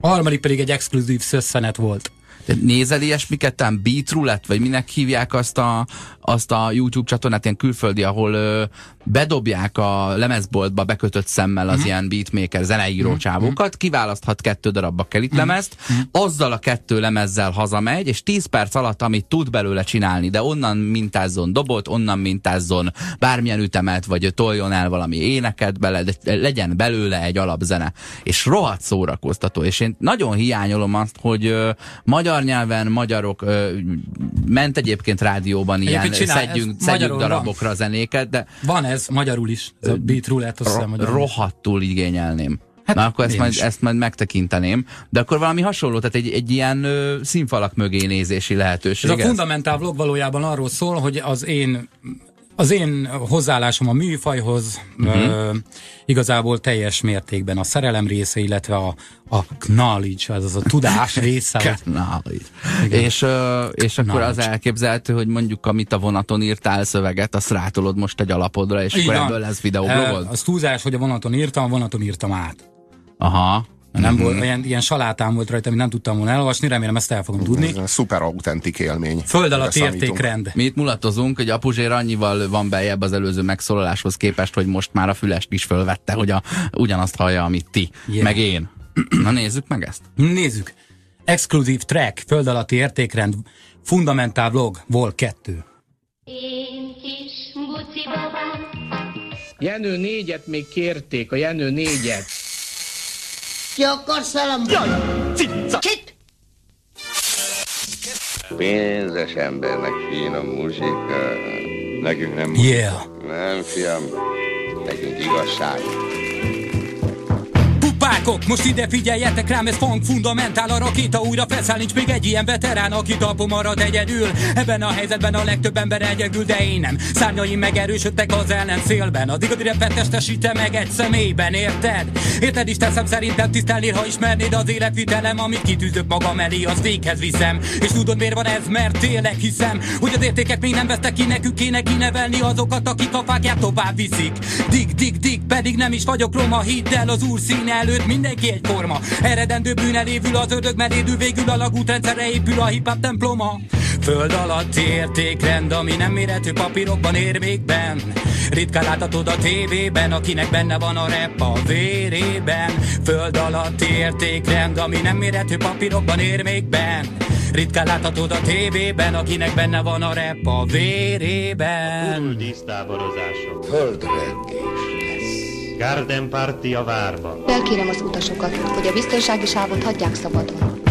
A harmadik pedig egy exkluzív szösszenet volt. De nézel ilyesmiket, talán Beat Roulette, vagy minek hívják azt a, azt a YouTube csatornát, ilyen külföldi, ahol ö, bedobják a lemezboltba bekötött szemmel az mm. ilyen beatmaker zeneíró mm. csávókat, kiválaszthat kettő darab bakelit lemezt, mm. azzal a kettő lemezzel hazamegy, és 10 perc alatt, amit tud belőle csinálni, de onnan mintázzon dobot, onnan mintázzon bármilyen ütemet, vagy toljon el valami éneket bele, de legyen belőle egy alapzene. És rohadt szórakoztató. És én nagyon hiányolom azt, hogy ö, magyar nyelven magyarok ö, ment egyébként rádióban ilyen csinál, szedjünk, szedjünk darabokra van. zenéket, de... Van ez magyarul is, ez a beat roulette, azt ro Rohadtul igényelném. Hát Na akkor ezt majd, ezt majd megtekinteném. De akkor valami hasonló, tehát egy, egy ilyen ö, színfalak mögé nézési lehetőség. Ez a fundamentál vlog valójában arról szól, hogy az én az én hozzáállásom a műfajhoz uh-huh. ö, igazából teljes mértékben a szerelem része, illetve a, a knowledge, az, az a tudás része. knowledge. És, ö, és akkor az elképzelhető, hogy mondjuk amit a vonaton írtál szöveget, azt rátolod most egy alapodra, és Igen. akkor ebből lesz videoblogod? Az túlzás, hogy a vonaton írtam, a vonaton írtam át. Aha. Nem mm-hmm. volt, ilyen, ilyen salátám volt rajta, amit nem tudtam volna elolvasni, remélem ezt el fogom tudni. Ez szuper autentik élmény. Föld alatt értékrend. Mi itt mulatozunk, hogy Apuzsér annyival van bejebb az előző megszólaláshoz képest, hogy most már a fülest is fölvette, hogy a, ugyanazt hallja, amit ti, yeah. meg én. Na nézzük meg ezt. Nézzük. Exkluzív track, föld alatti értékrend, fundamentál vlog, vol 2. Én kis buci babám. Jenő négyet még kérték, a Jenő négyet. Ki akarsz velem? Jaj, cica! Kit? Pénzes embernek finom muzsika. Nekünk nem. Yeah. Nem, fiam. Nekünk igazság. Pákok, most ide figyeljetek rám, ez funk fundamentál A rakéta újra felszáll, nincs még egy ilyen veterán Aki talpon marad egyedül. Ebben a helyzetben a legtöbb ember egyedül De én nem, szárnyaim megerősödtek az szélben Az igazi repet testesíte meg egy személyben, érted? Érted is teszem szerintem tisztelnél, ha ismernéd az életvitelem Amit kitűzök magam elé, az véghez viszem. És tudod miért van ez, mert tényleg hiszem Hogy az értékek még nem vesztek ki, nekük kéne kinevelni azokat, akik a fákját tovább viszik. Dig, dig, dig, pedig nem is vagyok roma, hidd el az úr szín előtt mindenki egyforma Eredendő bűne lévül az ördög merédül Végül a lagútrendszerre épül a hip-hop temploma. Föld alatti értékrend, ami nem mérhető papírokban, érmékben Ritkán láthatod a tévében, akinek benne van a rep a vérében. Föld alatti értékrend, ami nem mérhető papírokban, érmékben Ritkán láthatod a tévében, akinek benne van a rep a vérében. Kurul Földrengés Garden Party a várban. Felkérem az utasokat, hogy a biztonsági sávot hagyják szabadon.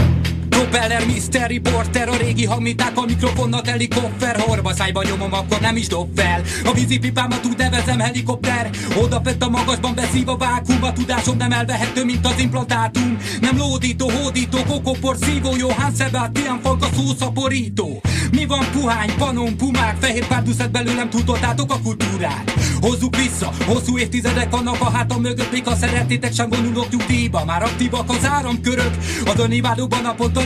Propeller, Mr. Reporter, a régi hangmiták a mikrofonnal teli koffer Horba szájba nyomom, akkor nem is dob fel A vízipipámat úgy nevezem helikopter Oda a magasban beszív a vákum A tudásom nem elvehető, mint az implantátum Nem lódító, hódító, kokopor, szívó Johann Sebastian Falk a szószaporító Mi van puhány, panom, pumák, fehér párduszet belőlem tudottátok a kultúrát. Hozzuk vissza, hosszú évtizedek vannak a hátam mögött, még ha szeretnétek sem vonulok nyugdíjba. Már aktívak az áramkörök, az a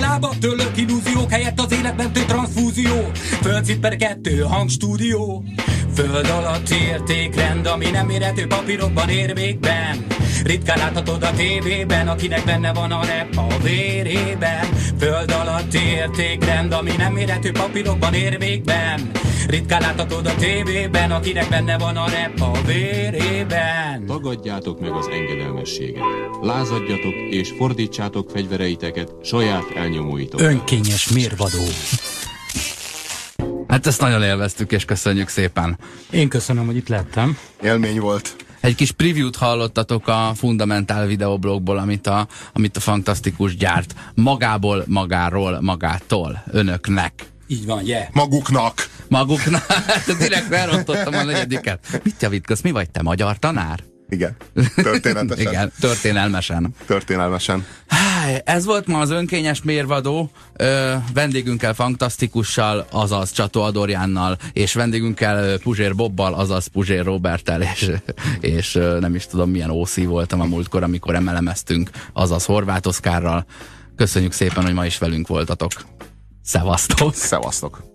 lába tőlök, illúziók helyett az életmentő transfúzió. Földszint per kettő, hangstúdió. Föld alatt értékrend, ami nem érhető papírokban, érmékben. Ritkán láthatod a tévében, akinek benne van a rep a vérében. Föld alatt értékrend, ami nem érhető papírokban, érmékben. Ritkán láthatod a tévében, akinek benne van a rep a vérében. Tagadjátok meg az engedelmességet. Lázadjatok és fordítsátok fegyvereiteket saját elnyomóitok. Önkényes mérvadó. Hát ezt nagyon élveztük, és köszönjük szépen. Én köszönöm, hogy itt lettem. Élmény volt. Egy kis preview-t hallottatok a Fundamentál videoblogból, amit a, amit a Fantasztikus gyárt. Magából, magáról, magától, önöknek. Így van, yeah. Maguknak. Maguknak. Hát direkt elrontottam a negyediket. Mit javítkoz? Mi vagy te, magyar tanár? Igen. Történetesen. Igen, történelmesen. Történelmesen. Ez volt ma az önkényes mérvadó. Ö, vendégünkkel Fantasztikussal, azaz Csató Adorjánnal, és vendégünkkel Puzsér Bobbal, azaz Puzsér Roberttel, és, és nem is tudom milyen ószí voltam a múltkor, amikor emelemeztünk, azaz Horváth Oszkárral. Köszönjük szépen, hogy ma is velünk voltatok. Szevasztok! Szevasztok.